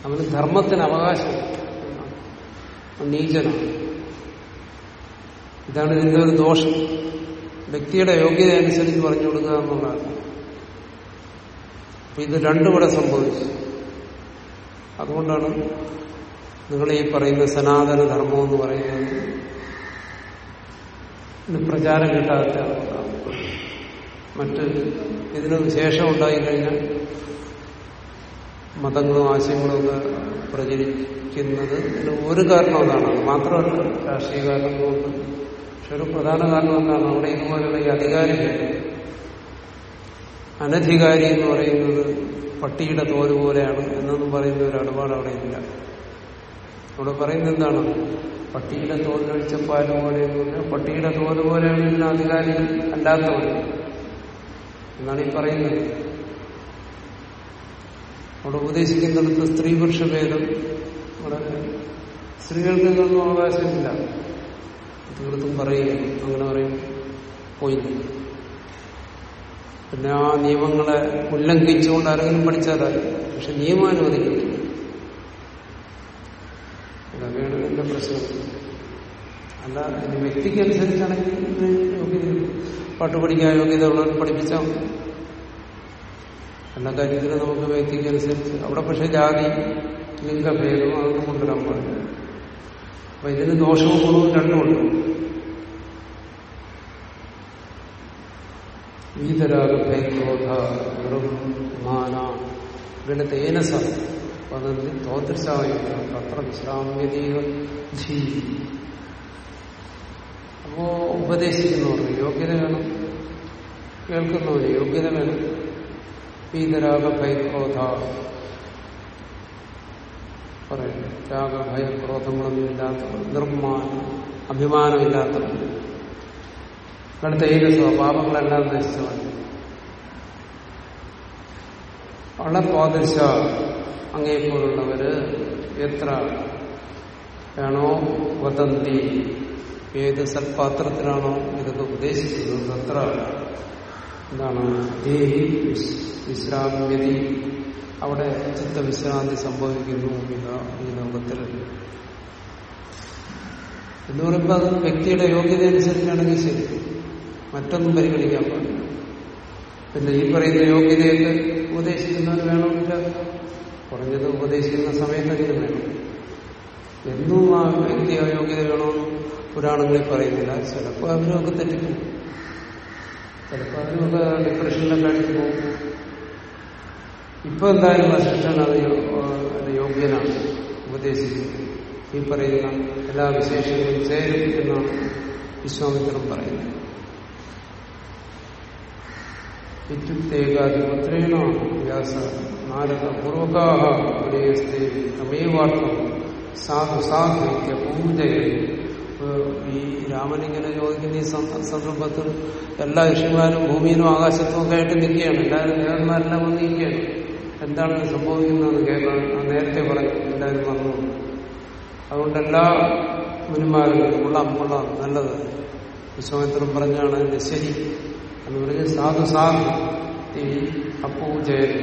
Speaker 1: അവന് ധർമ്മത്തിന് അവകാശം. നീചനാണ്. ഇതാണ് ഇതിന്റെ ഒരു ദോഷം. വ്യക്തിയുടെ യോഗ്യത അനുസരിച്ച് പറഞ്ഞു കൊടുക്കുക എന്നുള്ളതാണ്. ഇത് രണ്ടും ഇവിടെ സംഭവിച്ചു. അതുകൊണ്ടാണ് നിങ്ങൾ ഈ പറയുന്ന സനാതന ധർമ്മം എന്ന് പറയുന്നത് പ്രചാരം കിട്ടാത്ത. മറ്റ് ഇതിന് ശേഷം ഉണ്ടായിക്കഴിഞ്ഞാൽ മതങ്ങളും ആശയങ്ങളും ഒക്കെ പ്രചരിക്കുന്നത് ഇതിന് ഒരു കാരണം അതാണ്. അത് മാത്രമല്ല രാഷ്ട്രീയ കാരണങ്ങളുണ്ട് പക്ഷെ ഒരു പ്രധാന കാരണം എന്താണ്? അവിടെ ഇതുപോലുള്ള അധികാരികൾ അനധികാരി എന്ന് പറയുന്നത് പട്ടിയുടെ തോൽ പോലെയാണ് എന്നൊന്നും പറയുന്ന ഒരു അടുപാട് അവിടെ ഇല്ല. അവിടെ പറയുന്നത് എന്താണ്? പട്ടിയുടെ തോലിനൊഴിച്ച പാൽ പോലെ പട്ടിയുടെ തോൽ പോലെയാണ് ഇതിന് അധികാരി അല്ലാത്തവർ എന്നാണ് ഈ പറയുന്നത്. അവിടെ ഉപദേശിക്കുന്നിടത്ത് സ്ത്രീ പുരുഷ ഭേദം വളരെ സ്ത്രീകൾക്ക് ഇതൊന്നും അവകാശമില്ല. തീർത്തും പറയുകയും അങ്ങനെ പറയും. പോയില്ല. പിന്നെ ആ നിയമങ്ങളെ ഉല്ലംഘിച്ചുകൊണ്ട് ആരെങ്കിലും പഠിച്ചാലും പക്ഷെ നിയമം അനുവദിക്കുന്നില്ല ഇതൊക്കെയാണ് എന്റെ പ്രശ്നം. അല്ല എന്റെ വ്യക്തിക്ക് അനുസരിച്ചാണെങ്കിൽ യോഗ്യത പാട്ട് പഠിക്കാൻ യോഗ്യത ഉള്ളവർ പഠിപ്പിച്ചാൽ മതി. എല്ലാ കാര്യത്തിലും നമുക്ക് വ്യക്തിക്ക് അനുസരിച്ച് അവിടെ പക്ഷെ ജാതി ലിംഗഭേദം അതൊന്നും കൊണ്ടുവരാൻ പാടില്ല. അപ്പൊ ഇതിന് ദോഷവും ഗുണവും രണ്ടുമുണ്ട്. വീതരാഗഭേദോധ മാന ഇവിടെ തേനസ വദന്തി തോദൃശായ തത്ര വിശ്രാമ്യതീവ ധീ. അപ്പോ ഉപദേശിക്കുന്നവർ യോഗ്യത വേണം. കേൾക്കുന്നവര് യോഗ്യത വേണം. വീതരാഗ ഭയക്രോധ പറയുന്നു രാഗ ഇല്ലാത്തവർ നിർമ്മാണം അഭിമാനമില്ലാത്തവർ. അടുത്ത ഏത് സ്വഭാവങ്ങളെല്ലാം നശിച്ചു അവിടെ സ്വാദർശ അങ്ങേപ്പോലുള്ളവര് എത്ര ആണോ വദന്തി ഏത് സൽപാത്രത്തിലാണോ ഇതൊക്കെ ഉദ്ദേശിക്കുന്നത് അത്ര എന്താണ് ദേഹി വിശ്രാമ്യതി അവിടെ ചിത്തവിശ്രാന്തി സംഭവിക്കുന്നു ഈ ലോകത്തിൽ. എന്ന് പറയുമ്പോൾ അത് വ്യക്തിയുടെ യോഗ്യത അനുസരിച്ചാണെങ്കിൽ ശരി. മറ്റൊന്നും പരിഗണിക്കാൻ പാടില്ല. പിന്നെ ഈ പറയുന്ന യോഗ്യതയൊക്കെ ഉപദേശിക്കുന്നവർ വേണമെന്നില്ല കുറഞ്ഞത് ഉപദേശിക്കുന്ന സമയത്തെങ്കിലും വേണം. എന്നും ആ വ്യക്തി യോഗ്യത വേണമെന്ന് പുരാണങ്ങളിൽ പറയുന്നില്ല. ചിലപ്പോൾ അവരൊക്കെ തെറ്റിക്കും ചിലപ്പോൾ അവരൊക്കെ ഡിപ്രഷനിലൊക്കെ അടിച്ചു പോകും ഇപ്പൊ എന്തായാലും വസിഷ്ഠൻ അത് യോഗ്യനാണ് ഉപദേശിക്കുന്നത്. ഈ പറയുന്ന എല്ലാ വിശേഷങ്ങളും ചേരും വിശ്വാമിത്രം പറയുന്നത്. വിദ്യുത്തേകാധിപത്രേണ വ്യാസ നാരദ പൂർവകാഹ ഉപദേശത്തെ തമേവാർത്ഥം സാധു സാധുക്യ പൂജയ ഈ രാമനിങ്ങനെ ചോദിക്കുന്ന ഈ സന്ദ- സന്ദർഭത്തിൽ എല്ലാ ഋഷിമാരും ഭൂമിയിലും ആകാശത്തും ഒക്കെ ആയിട്ട് നിൽക്കുകയാണ് എല്ലാവരും ദേവന്മാരെല്ലാം വന്ന് നിൽക്കുകയാണ് എന്താണ് സംഭവിക്കുന്നത് ഞാൻ നേരത്തെ പറഞ്ഞു എല്ലാവരും വന്നു അതുകൊണ്ട് എല്ലാ മുനിമാരും കൊള്ളാം കൊള്ളാം നല്ലത് വിശ്വാമിത്രം പറഞ്ഞാണ് ശരി. എന്ന് പറഞ്ഞ് സാധു സാധു ഈ അപ്പൂജയൻ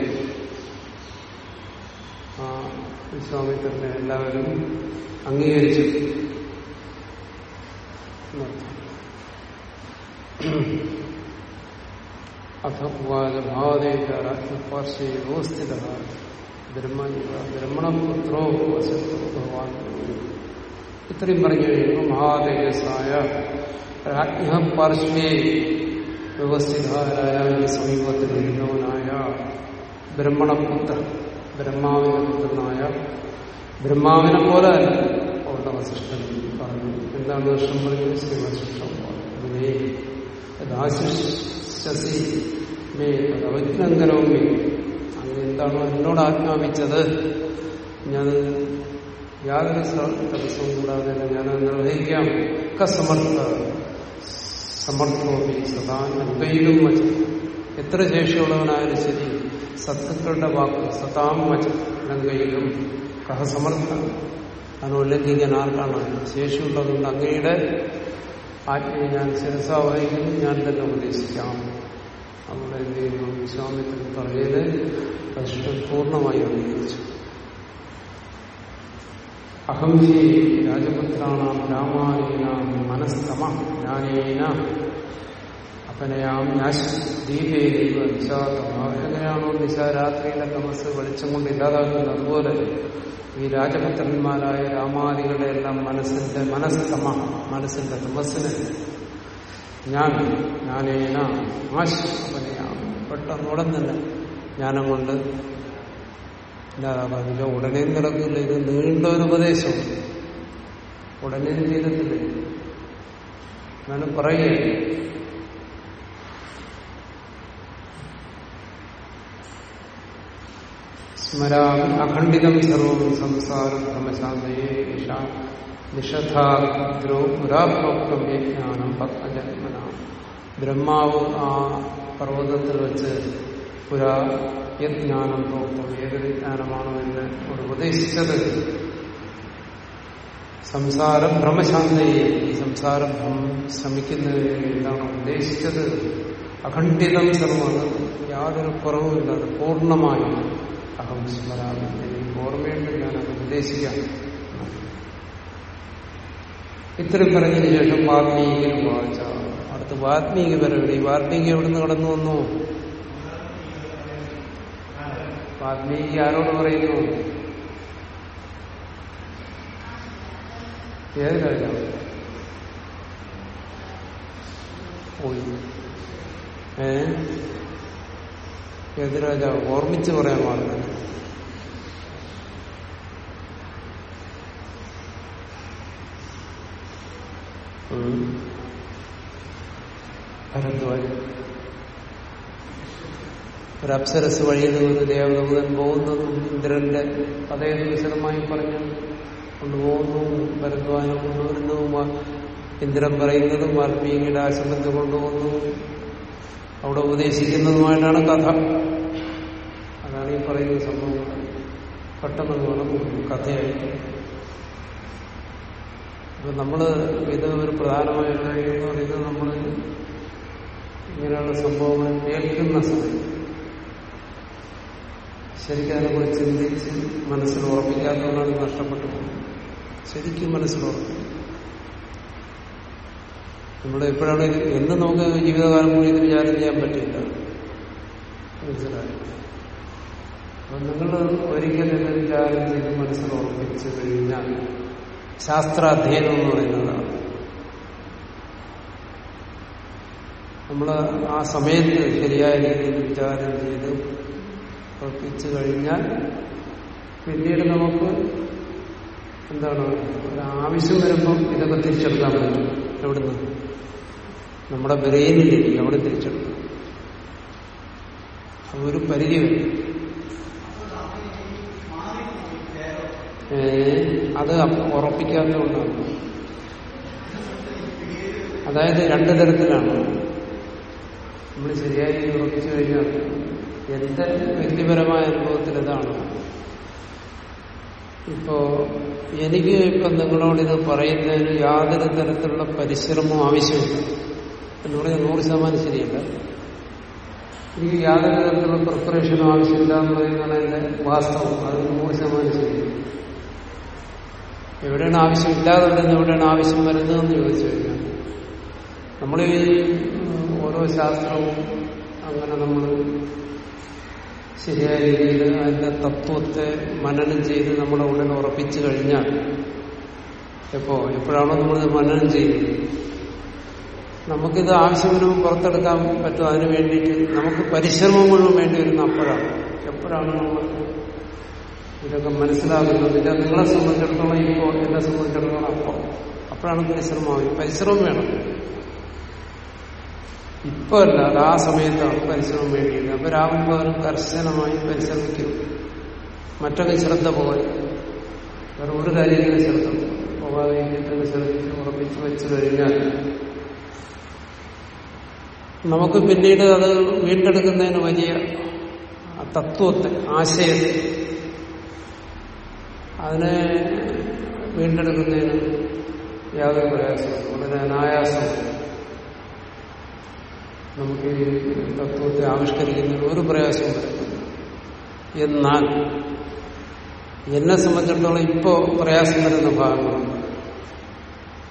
Speaker 1: ആ വിശ്വാമിത്രനെ എല്ലാവരും അംഗീകരിച്ചു. എന്നർത്ഥം. അഥ ഉവാച ഭാവേശ്വോ സ്ഥിത ബ്രഹ്മണപുത്രോ വസത്തോ ഭഗവാൻ ഇത്രയും പറഞ്ഞു കഴിയുമ്പോൾ മഹാതേജസ്സായ രാജ്ഞ പാർശ്വേ വ്യവസ്ഥിതരായ ഈ സമീപത്തിലിരുന്നവനായ ബ്രഹ്മണപുത്ര ബ്രഹ്മാവിന്റെ പുത്രനായ ബ്രഹ്മാവിനെ പോലെ അല്ല അവളുടെ വസിഷ്ഠൻ പറഞ്ഞു. എന്താണ് വൃഷ്ടം പറഞ്ഞത്? ശ്രീ വസിഷ്ഠം അതിനെ യഥാശിഷി മേ തദവജ്ഞങ്കരവും മേ അങ്ങ് എന്താണോ എന്നോട് ആജ്ഞാപിച്ചത്? ഞാൻ യാതൊരു തടസ്സവും കൂടാതെ ഞാൻ നിർവഹിക്കാം. ഒക്കെ സമർത്ഥ സമർത്ഥോപി സദാ ലങ്കയിലും വച്ച എത്ര ശേഷിയുള്ളവനായാലും ശരി സത്തുക്കളുടെ വാക്ക് സതാം വച്ച ലങ്കയിലും കഹസമർത്ഥ സമർത്ഥ ആർക്കാണ്? ശേഷിയുള്ളതുകൊണ്ട് അങ്ങയുടെ ആജ്ഞയെ ഞാൻ ശിരസ ഞാൻ തന്നെ ഉപദേശിക്കാം. അവിടെ എന്ത് ചെയ്യുന്നു? വിശ്വാമിത്രൻ പൂർണമായി അംഗീകരിച്ചു. അഹം ഹി രാജപുത്രാണാം രാമായണ മനസ്തമ ജ്ഞാനേന അപ്പനയാം ദീപേ ദൈവ നിശാതമ എങ്ങനെയാണോ നിശാരാത്രിയിലെ തമസ് വെളിച്ചം കൊണ്ട് ഇല്ലാതാക്കുന്നത്? അതുപോലെ ഈ രാജപുത്രന്മാരായ രാമാദികളുടെ എല്ലാം മനസ്സിന്റെ മനസ്സ് മനസ്സിന്റെ തമസ്സിന് ഞാൻ ഞാനേന ആശപ്പനയാം പെട്ടെന്ന് ഉടൻ തന്നെ ജ്ഞാനം കൊണ്ട് ഇല്ലാതാകാതില്ല ഉടനെ നടക്കില്ല ഇത് നീണ്ട ഒരു ഉപദേശം. ഉടനെ ചെയ്തിട്ടില്ല എന്നാലും പറയുകയാണ് സ്മരാമി അഖണ്ഡിതം സർവം സംസാരം ബ്രഹ്മശാന്തയെ നിഷധാഗ്രോ പുരാപ്രോക്തം ജ്ഞാനം ഭക്തജന്മന ബ്രഹ്മാവ് ആ പർവതത്തിൽ വെച്ച് പുരാ യജ്ഞാനം പ്രോക്തം ഏതൊരു ജ്ഞാനമാണോ എന്ന് ഉപദേശിച്ചത്. സംസാരം ഭ്രമശാന്തയെ ഈ സംസാരം ശ്രമിക്കുന്നതിന് എന്താണ് ഉദ്ദേശിച്ചത് അഖണ്ഡിതം സർവമാണ് യാതൊരു കുറവുമില്ലാതെ പൂർണമായി അഹം സ്മരാമി ഓർമ്മയുണ്ട് ഞാൻ അത് ഉദ്ദേശിക്കാം ഇത്രയും പറഞ്ഞതിന് ശേഷം വാത്മീകിന് വായിച്ച അടുത്ത് വാത്മീകി വരവില്ല ഈ വാത്മീകി എവിടുന്ന് കടന്നു വന്നു? വാത്മീകി ആരോട് പറയുന്നു? ഏത് രാജാവ് ഏ? ഏത് രാജാവ് ഓർമ്മിച്ച് പറയാൻ പാടില്ല. ഭരദ്വാജ് ഒരു അപ്സരസ് വഴിയിൽ ഒരു ദേവദൂതൻ പോകുന്നതും ഇന്ദ്രന്റെ അതേ വിശദമായി പറഞ്ഞു കൊണ്ടുപോകുന്നു ഭരദ്വാനം കൊണ്ടുവരുന്നതും ഇന്ദ്രൻ പറയുന്നതും വാൽമീകിയുടെ ആശ്രമത്തിൽ കൊണ്ടുപോകുന്നു. അവിടെ ഉപദേശിക്കുന്നതുമായിട്ടാണ് കഥ. അതാണ് ഈ പറയുന്ന സംഭവം. പെട്ടെന്ന് വേണം കഥയായിട്ട്. അപ്പൊ നമ്മൾ ഇത് ഒരു പ്രധാനമായ കാര്യം എന്ന് പറയുന്നത് നമ്മൾ ഇങ്ങനെയുള്ള സംഭവങ്ങൾ കേൾക്കുന്ന സമയം. ശരിക്കും അതിനെക്കുറിച്ച് ചിന്തിച്ച് മനസ്സിൽ ഉറപ്പിക്കാത്തതുകൊണ്ടാണ് നഷ്ടപ്പെട്ടു ശരിക്കും മനസ്സിൽ ഉറപ്പിക്കും നമ്മൾ എപ്പോഴാണ് എന്ന് നമുക്ക് ജീവിതകാലം കൂടി ഇത് വിചാരം ചെയ്യാൻ പറ്റില്ല മനസ്സിലായി നിങ്ങൾ ഒരിക്കലും ഇത് വിചാരം ചെയ്ത് മനസ്സിൽ ഉറപ്പിച്ചു കഴിഞ്ഞാൽ ശാസ്ത്രാധ്യയനം എന്ന് പറയുന്നതാണ്. നമ്മൾ ആ സമയത്ത് ശരിയായ രീതിയിൽ വിചാരം ചെയ്ത് ഉറപ്പിച്ചു കഴിഞ്ഞാൽ പിന്നീട് നമുക്ക് എന്താണ് ഒരു ആവശ്യം വരുമ്പോൾ ഇതൊക്കെ തിരിച്ചെടുക്കാൻ പറ്റും. എവിടുന്ന്? നമ്മുടെ ബ്രെയിനിലേക്ക് അവിടെ തിരിച്ചെടുക്കും. അതൊരു പരിധി വരും. അത് ഉറപ്പിക്കാത്തതുകൊണ്ടാണ് അതായത് രണ്ടു തരത്തിലാണ്. നമ്മൾ ശരിയായി ഉറപ്പിച്ചു കഴിഞ്ഞാൽ എന്റെ വ്യക്തിപരമായ അനുഭവത്തിൽ ഇതാണ്. ഇപ്പോ എനിക്ക് ഇപ്പൊ നിങ്ങളോട് ഇത് പറയുന്നതിന് യാതൊരു തരത്തിലുള്ള പരിശ്രമവും ആവശ്യമില്ല എന്ന് പറഞ്ഞാൽ നൂറ് ശതമാനം ശരിയല്ല. എനിക്ക് യാതൊരു തരത്തിലുള്ള പ്രിപ്പറേഷനും ആവശ്യമില്ല എന്ന് പറയുന്നതാണ് എന്റെ വാസ്തവം. അത് നൂറ് ശതമാനം ശരിയല്ല. എവിടെയാണ് ആവശ്യമില്ലാതെ വരുന്നത് എവിടെയാണ് ആവശ്യം വരുന്നതെന്ന് ചോദിച്ചു കഴിഞ്ഞാൽ നമ്മൾ ഈ ഓരോ ശാസ്ത്രവും അങ്ങനെ നമ്മൾ ശരിയായ രീതിയിൽ അതിന്റെ തത്വത്തെ മനനം ചെയ്ത് നമ്മളെ ഉള്ളിൽ ഉറപ്പിച്ചു കഴിഞ്ഞാൽ എപ്പോ എപ്പോഴാണോ നമ്മളിത് മനനം ചെയ്യുന്നത്? നമുക്കിത് ആവശ്യം പുറത്തെടുക്കാൻ പറ്റും. അതിനു വേണ്ടിയിട്ട് നമുക്ക് പരിശ്രമം മുഴുവൻ വേണ്ടി വരുന്ന അപ്പോഴാണ്. എപ്പോഴാണ് നമ്മൾ ഇതൊക്കെ മനസ്സിലാകുന്നത്? ഇത് നിങ്ങളെ സംബന്ധിച്ചിടത്തോളം ഇപ്പോൾ എന്നെ സംബന്ധിച്ചിടത്തോളം അപ്പോൾ. അപ്പോഴാണ് പരിശ്രമം പരിശ്രമം വേണം. ഇപ്പൊ അല്ല അത് ആ സമയത്താണ് പരിശ്രമം വേണ്ടിയത് അപ്പൊ രാമപകരം കർശനമായി പരിശ്രമിക്കും മറ്റൊക്കെ ശ്രദ്ധ പോകാൻ വേറെ ഒരു കാര്യത്തിലും ശ്രദ്ധ പോകാതെ വേണ്ടിയിട്ടൊക്കെ ശ്രദ്ധിച്ച് ഉറപ്പിച്ച് വെച്ചു കഴിഞ്ഞാൽ നമുക്ക് പിന്നീട് അത് വീണ്ടെടുക്കുന്നതിന് വലിയ തത്വത്തെ ആശയത്തെ അതിനെ വീണ്ടെടുക്കുന്നതിന് യാതൊരു പ്രയാസവും വളരെ അനായാസം നമുക്ക് തത്വത്തെ ആവിഷ്കരിക്കുന്നതിന് ഒരു പ്രയാസവും എന്നാൽ എന്നെ സംബന്ധിച്ചിടത്തോളം ഇപ്പോ പ്രയാസം വരുന്ന ഭാഗങ്ങളുണ്ട്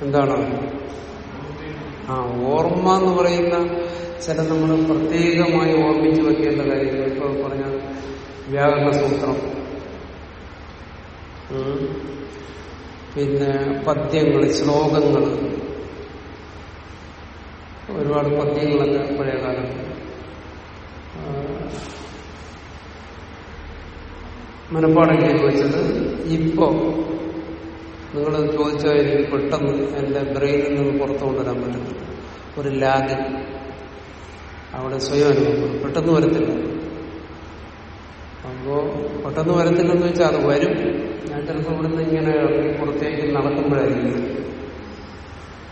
Speaker 1: എന്താണ്? ആ ഓർമ്മ എന്ന് പറയുന്ന ചില നമ്മൾ പ്രത്യേകമായി ഓർമ്മിച്ചു വെക്കേണ്ട കാര്യങ്ങൾ ഇപ്പോൾ പറഞ്ഞ വ്യാകരണ സൂത്രം. പിന്നെ പദ്യങ്ങൾ ശ്ലോകങ്ങൾ. ഒരുപാട് പദ്യങ്ങളൊക്കെ പഴയ കാലത്ത് മനപ്പാടൊക്കെ മനപ്പാടം ചെയ്ത് വെച്ചത് ഇപ്പോ നിങ്ങൾ ചോദിച്ചാൽ എനിക്ക് പെട്ടെന്ന് എന്റെ ബ്രെയിനിൽ നിന്ന് പുറത്തു കൊണ്ടുവരാൻ പറ്റും ഒരു ലാഗ് അവിടെ സ്വയം അനുഭവം പെട്ടെന്ന് വരത്തില്ല. അപ്പോ പെട്ടെന്ന് വരത്തില്ലെന്ന് വെച്ചാൽ അത് വരും. ഞാൻ ചിലപ്പോൾ ഇവിടുന്ന് ഇങ്ങനെ പുറത്തേക്ക് നടക്കുമ്പോഴായിരിക്കും.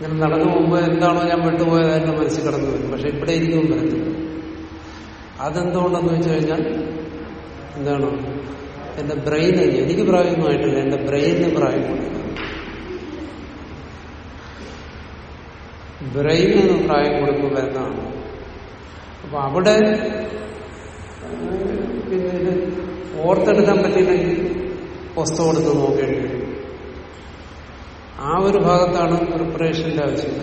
Speaker 1: ഇങ്ങനെ നടന്നു പോകുമ്പോൾ എന്താണോ ഞാൻ വിട്ടുപോയത് എന്റെ മനസ്സിൽ കടന്നു വരും പക്ഷെ ഇവിടെ ഇരിക്കും വരത്തില്ല അതെന്തുകൊണ്ടെന്ന് വെച്ച് കഴിഞ്ഞാൽ എന്താണ്? എന്റെ ബ്രെയിൻ എനിക്ക് പ്രായമായിട്ടില്ല എന്റെ ബ്രെയിനിന് പ്രായമുണ്ട് ബ്രെയിനിന് പ്രായം കൊടുക്കുമ്പോൾ വരുന്നതാണ് അപ്പൊ അവിടെ പിന്നെ ഓർത്തെടുക്കാൻ പറ്റിയില്ലെങ്കിൽ പുസ്തകം എടുത്ത് നോക്കേണ്ടി ആ ഒരു ഭാഗത്താണ് പ്രിപ്പറേഷന്റെ ആവശ്യം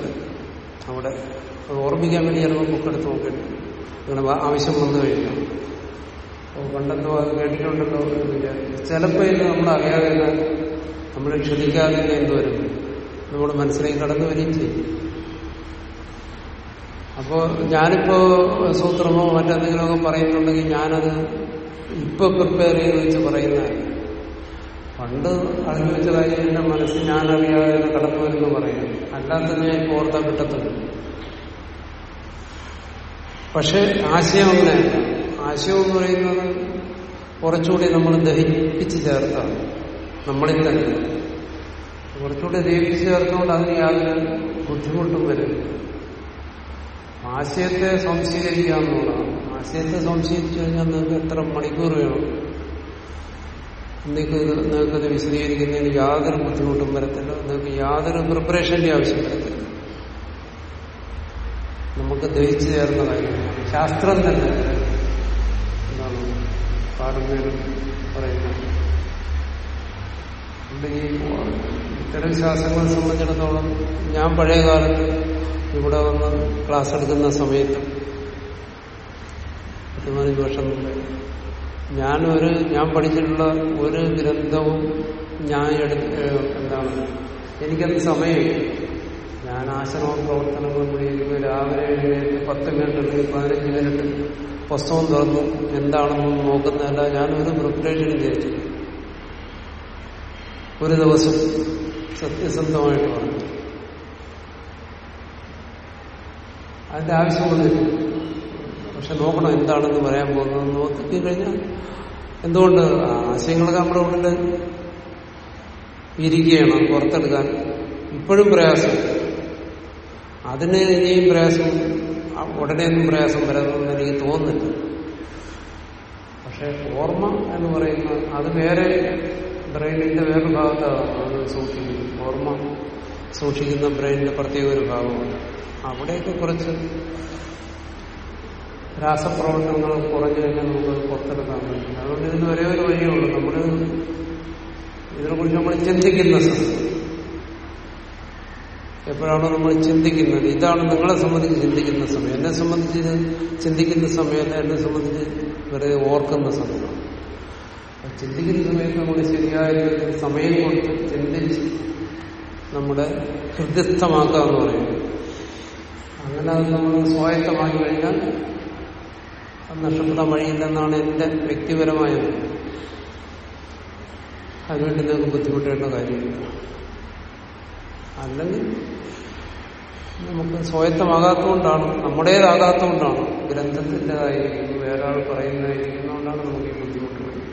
Speaker 1: അവിടെ അത് ഓർമ്മിക്കാൻ വേണ്ടി ചിലപ്പോൾ ബുക്കെടുത്ത് നോക്കേണ്ടി അങ്ങനെ ആവശ്യം വന്നു കഴിഞ്ഞാൽ. അപ്പോൾ പണ്ടെന്തോ അത് കേട്ടിട്ടുണ്ടല്ലോ ചിലപ്പോൾ ഇത് നമ്മൾ അറിയാതെ നമ്മൾ ക്ഷണിക്കാതെ എന്ത് വരും? നമ്മുടെ മനസ്സിലേക്ക് കടന്നു വരികയും ചെയ്യും. അപ്പോ ഞാനിപ്പോ സൂത്രമോ മറ്റെന്തെങ്കിലുമൊക്കെ പറയുന്നുണ്ടെങ്കിൽ ഞാനത് ഇപ്പൊ പ്രിപ്പയർ ചെയ്ത് വെച്ച് പറയുന്നതല്ല. പണ്ട് അറിഞ്ഞു വെച്ച കാര്യം എന്റെ മനസ്സിൽ ഞാൻ അറിയാതെ കടന്നു വരുന്നു പറയുന്നു അല്ലാതെ ഞാൻ ഇപ്പൊ ഓർത്താൻ കിട്ടത്തില്ല. പക്ഷെ ആശയം അങ്ങനെയല്ല. ആശയം എന്ന് പറയുന്നത് കുറച്ചുകൂടി നമ്മൾ ദഹിപ്പിച്ച് ചേർത്താണ് നമ്മളിൽ തന്നെ. കുറച്ചുകൂടി ദഹിപ്പിച്ച് ചേർത്തുകൊണ്ട് അതിന് യാതൊരു ബുദ്ധിമുട്ടും വരും ആശയത്തെ സംശീകരിക്കുക ആശയത്തെ സംശീകരിച്ചു കഴിഞ്ഞാൽ നിങ്ങൾക്ക് എത്ര മണിക്കൂർ വേണം? നിങ്ങൾക്ക് നിങ്ങൾക്കത് വിശദീകരിക്കുന്നതിന് യാതൊരു ബുദ്ധിമുട്ടും വരത്തില്ല. നിങ്ങൾക്ക് യാതൊരു പ്രിപ്പറേഷന്റെ ആവശ്യം വരത്തില്ല. നമുക്ക് ദഹിച്ചു ചേർന്ന കാര്യമാണ് ശാസ്ത്രം തന്നെ എന്താണ് പാടുന്നതിനും പറയുന്നത്? ഇത്തരം ശാസ്ത്രങ്ങളെ സംബന്ധിച്ചിടത്തോളം ഞാൻ പഴയ കാലത്ത് ഇവിടെ വന്ന് ക്ലാസ് എടുക്കുന്ന സമയത്ത് പത്ത് പതിനഞ്ച് വർഷം ഞാനൊരു ഞാൻ പഠിച്ചിട്ടുള്ള ഒരു ഗ്രന്ഥവും ഞാൻ എടുത്ത് എന്താണ് എനിക്കത് സമയമില്ല. ഞാൻ ആശ്രമ പ്രവർത്തനങ്ങളും കഴിയുമ്പോൾ രാവിലെ എഴുന്നേറ്റ് പത്ത് മിനിറ്റ് പതിനഞ്ച് മിനിറ്റ് പുസ്തകം തുറന്നു എന്താണെന്ന് നോക്കുന്നതല്ല ഞാനൊരു പ്രിപ്പറേഷനും ചെയ്തു ഒരു ദിവസം സത്യസന്ധമായിട്ട് പറഞ്ഞു അതിന്റെ ആവശ്യമൊന്നുമില്ല പക്ഷെ നോക്കണം എന്താണെന്ന് പറയാൻ പോകുന്നത് നോക്കി കഴിഞ്ഞാൽ എന്തുകൊണ്ട് ആശയങ്ങളൊക്കെ നമ്മുടെ ഉള്ളിൽ ഇരിക്കുകയാണ് പുറത്തെടുക്കാൻ ഇപ്പോഴും പ്രയാസം. അതിന് ഇനിയും പ്രയാസം ഉടനെയൊന്നും പ്രയാസം വരാതെന്ന് എനിക്ക് തോന്നുന്നില്ല. പക്ഷെ ഓർമ്മ എന്ന് പറയുന്ന അത് വേറെ ബ്രെയിനിന്റെ വേറൊരു ഭാഗത്താണ് അത് സൂക്ഷിക്കുന്നത്. ഓർമ്മ സൂക്ഷിക്കുന്ന ബ്രെയിനിന്റെ പ്രത്യേക ഒരു ഭാഗമാണ്. അവിടെയൊക്കെ കുറച്ച് രാസപ്രവർത്തനങ്ങൾ കുറഞ്ഞു കഴിഞ്ഞാൽ നമുക്ക് പുറത്തെടുക്കാൻ പറ്റില്ല. അതുകൊണ്ട് ഇതിന് ഒരേ ഒരു വഴിയേ ഉള്ളൂ നമ്മൾ ഇതിനെക്കുറിച്ച് നമ്മൾ ചിന്തിക്കുന്ന സമയം. എപ്പോഴാണോ നമ്മൾ ചിന്തിക്കുന്നത്. ഇതാണ് നിങ്ങളെ സംബന്ധിച്ച് ചിന്തിക്കുന്ന സമയം. എന്നെ സംബന്ധിച്ച് ചിന്തിക്കുന്ന സമയമല്ല എന്നെ സംബന്ധിച്ച് വെറുതെ ഓർക്കുന്ന സമയമാണ് ചിന്തിക്കുന്ന സമയത്ത് നമ്മൾ ശരിയായ രീതിയിൽ സമയം കൊടുത്ത് ചിന്തിച്ച് നമ്മുടെ ഹൃദ്യസ്ഥമാക്കുക എന്ന് പറയുന്നത് അങ്ങനെ അത് നമ്മൾ സ്വായത്തമാക്കി കഴിഞ്ഞാൽ അത് നഷ്ടപ്പെടാൻ വഴിയില്ലെന്നാണ് എന്റെ വ്യക്തിപരമായ അതിനുവേണ്ടി നിങ്ങൾക്ക് ബുദ്ധിമുട്ടേണ്ട കാര്യമില്ല അല്ലെങ്കിൽ നമുക്ക് സ്വായത്തമാകാത്തതുകൊണ്ടാണ് നമ്മുടേതാകാത്തതുകൊണ്ടാണ് ഗ്രന്ഥത്തിന്റെതായിരിക്കും വേറെ ആൾ പറയുന്നതായിരിക്കുന്നതുകൊണ്ടാണ് നമുക്ക് ഈ ബുദ്ധിമുട്ട് വരുന്നത്.